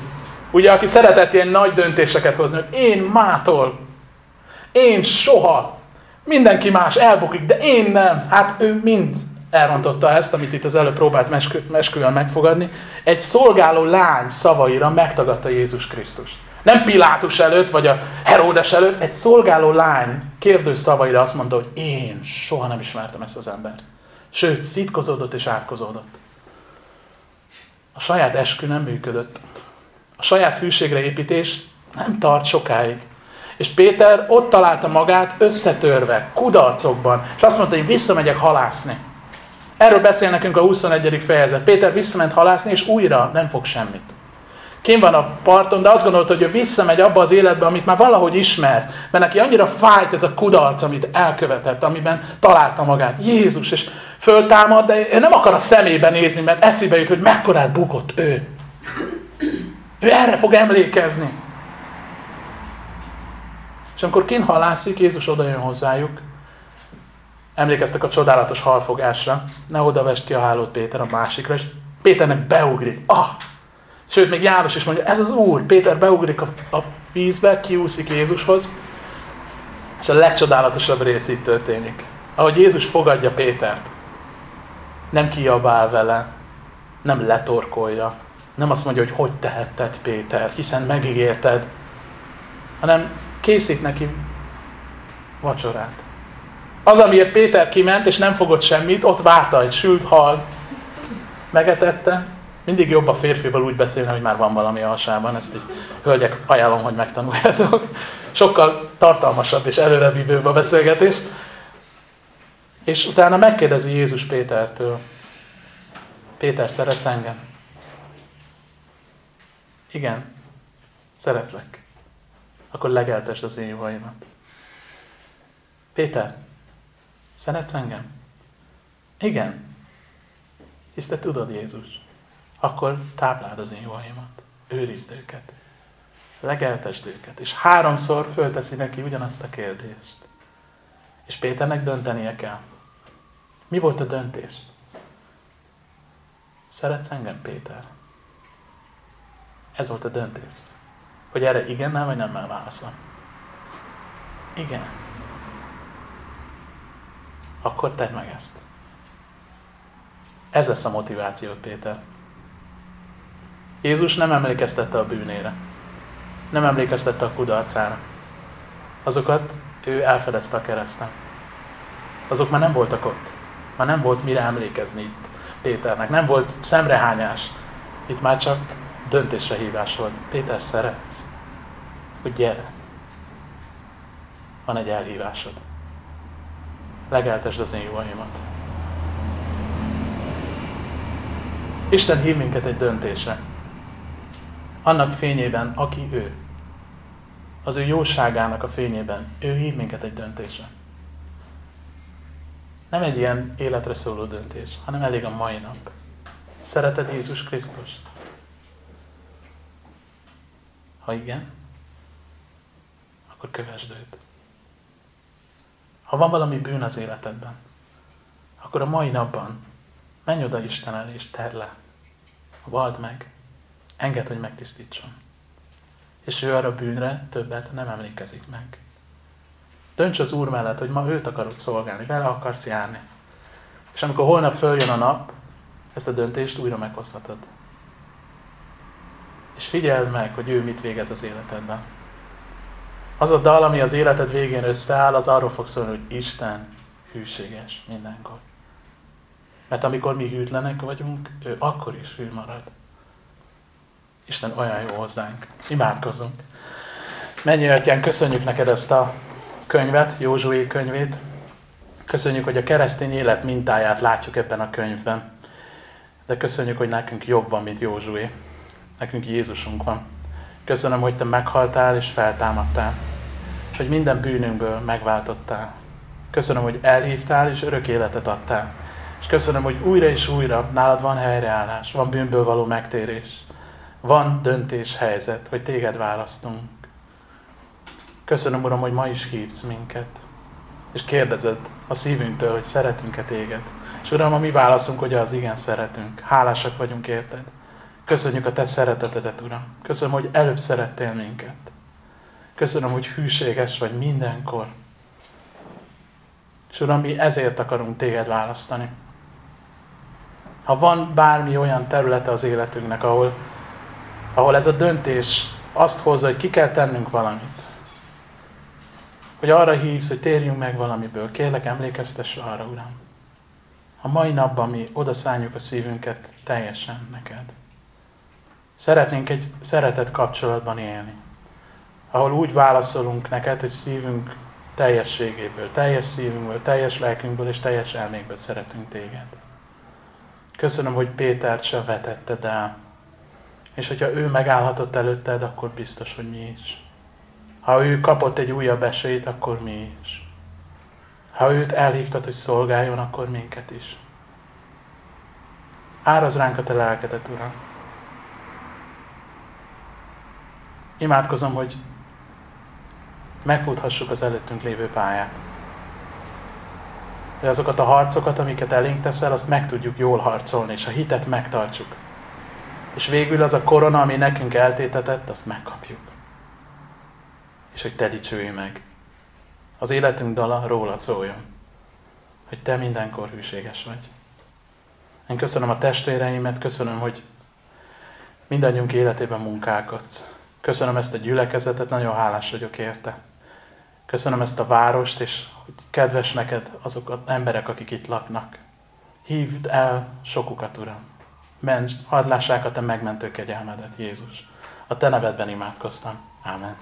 Ugye, aki szeretett ilyen nagy döntéseket hozni, hogy én mától, én soha, mindenki más elbukik, de én nem. Hát ő mind elrontotta ezt, amit itt az előbb próbált mesküvel megfogadni. Egy szolgáló lány szavaira megtagadta Jézus Krisztus. Nem Pilátus előtt, vagy a Heródes előtt, egy szolgáló lány kérdő szavaira azt mondta, hogy én soha nem ismertem ezt az embert. Sőt, szitkozódott és átkozódott. A saját eskü nem működött. A saját hűségre építés nem tart sokáig. És Péter ott találta magát összetörve, kudarcokban, és azt mondta, hogy visszamegyek halászni. Erről beszél nekünk a 21. fejezet. Péter visszament halászni, és újra nem fog semmit. Kim van a parton, de azt gondolta, hogy ő visszamegy abba az életbe, amit már valahogy ismert, mert neki annyira fájt ez a kudarc, amit elkövetett, amiben találta magát. Jézus, és föltámad, de ő nem akar a szemébe nézni, mert eszébe jut, hogy mekkorát bukott ő. Ő erre fog emlékezni. És amikor kin halászik, Jézus oda jön hozzájuk, Emlékeztek a csodálatos halfogásra. Ne odavest ki a hálót Péter a másikra, és Péternek beugrik. Ah! Sőt, még János is mondja, ez az Úr. Péter beugrik a, a vízbe, kiúszik Jézushoz, és a legcsodálatosabb rész itt történik. Ahogy Jézus fogadja Pétert. Nem kiabál vele, nem letorkolja, nem azt mondja, hogy hogy tehetted Péter, hiszen megígérted, hanem készít neki vacsorát. Az, amiért Péter kiment, és nem fogott semmit, ott várta egy sült hal, megetette. Mindig jobb a férfival úgy beszélni, hogy már van valami alsában. Ezt is hölgyek ajánlom, hogy megtanuljátok. Sokkal tartalmasabb és előrevívőbb a beszélgetés. És utána megkérdezi Jézus Pétertől, Péter, szeretsz engem? Igen, szeretlek. Akkor legeltesd az én juhaimat. Péter, szeretsz engem? Igen. Hisz te tudod Jézus. Akkor tápláld az én juhaimat. Őrizd őket. Legeltesd őket. És háromszor fölteszi neki ugyanazt a kérdést. És Péternek döntenie kell. Mi volt a döntés? Szeretsz engem, Péter? Ez volt a döntés. Hogy erre igennel vagy nemmel válaszol. Igen. Akkor tedd meg ezt. Ez lesz a motiváció, Péter. Jézus nem emlékeztette a bűnére. Nem emlékeztette a kudarcára. Azokat ő elfedezte a kereszten. Azok már nem voltak ott. Már nem volt mire emlékezni itt Péternek. Nem volt szemrehányás. Itt már csak döntésre hívás volt. Péter, szeretsz? Hogy gyere. Van egy elhívásod. Legeltesd az én jóaimat. Isten hív minket egy döntésre. Annak fényében, aki ő. Az ő jóságának a fényében. Ő hív minket egy döntésre. Nem egy ilyen életre szóló döntés, hanem elég a mai nap. Szereted Jézus Krisztus? Ha igen, akkor kövesd őt. Ha van valami bűn az életedben, akkor a mai napban menj oda Isten elé és ter le. Vald meg. Engedd, hogy megtisztítson. És ő arra bűnre többet nem emlékezik meg. Dönts az Úr mellett, hogy ma őt akarod szolgálni, vele akarsz járni. És amikor holnap följön a nap, ezt a döntést újra meghozhatod. És figyeld meg, hogy ő mit végez az életedben. Az a dal, ami az életed végén összeáll, az arról fog szólni, hogy Isten hűséges mindenkor. Mert amikor mi hűtlenek vagyunk, ő akkor is hű marad. Isten olyan jó hozzánk. Imádkozzunk. Mennyi atyán, köszönjük neked ezt a könyvet, Józsué könyvét. Köszönjük, hogy a keresztény élet mintáját látjuk ebben a könyvben. De köszönjük, hogy nekünk jobb van, mint Józsué. Nekünk Jézusunk van. Köszönöm, hogy Te meghaltál és feltámadtál. Hogy minden bűnünkből megváltottál. Köszönöm, hogy elhívtál és örök életet adtál. És köszönöm, hogy újra és újra nálad van helyreállás, van bűnből való megtérés. Van döntés helyzet, hogy téged választunk. Köszönöm, Uram, hogy ma is hívsz minket. És kérdezed a szívünktől, hogy szeretünk-e téged. És Uram, a mi válaszunk, hogy az igen szeretünk. Hálásak vagyunk érted. Köszönjük a Te szeretetedet, Uram. Köszönöm, hogy előbb szerettél minket. Köszönöm, hogy hűséges vagy mindenkor. És Uram, mi ezért akarunk Téged választani. Ha van bármi olyan területe az életünknek, ahol, ahol ez a döntés azt hozza, hogy ki kell tennünk valamit, hogy arra hívsz, hogy térjünk meg valamiből, kérlek emlékeztess arra, Uram. A mai napban mi odaszálljuk a szívünket teljesen neked. Szeretnénk egy szeretett kapcsolatban élni, ahol úgy válaszolunk neked, hogy szívünk teljességéből, teljes szívünkből, teljes lelkünkből és teljes elmékből szeretünk téged. Köszönöm, hogy Pétert se vetetted el, és hogyha ő megállhatott előtted, akkor biztos, hogy mi is. Ha ő kapott egy újabb esélyt, akkor mi is. Ha őt elhívtad, hogy szolgáljon, akkor minket is. Áraz ránk a te lelkedet, Uram. Imádkozom, hogy megfuthassuk az előttünk lévő pályát. Hogy azokat a harcokat, amiket elénk teszel, azt meg tudjuk jól harcolni, és a hitet megtartsuk. És végül az a korona, ami nekünk eltétetett, azt megkapjuk. És hogy te dicsőj meg. Az életünk dala rólad szóljon. Hogy te mindenkor hűséges vagy. Én köszönöm a testvéreimet, köszönöm, hogy mindannyiunk életében munkálkodsz. Köszönöm ezt a gyülekezetet, nagyon hálás vagyok érte. Köszönöm ezt a várost, és hogy kedves neked azok az emberek, akik itt laknak. Hívd el sokukat, Uram. Menj, hadd lássák a te megmentő kegyelmedet, Jézus. A te nevedben imádkoztam. Amen.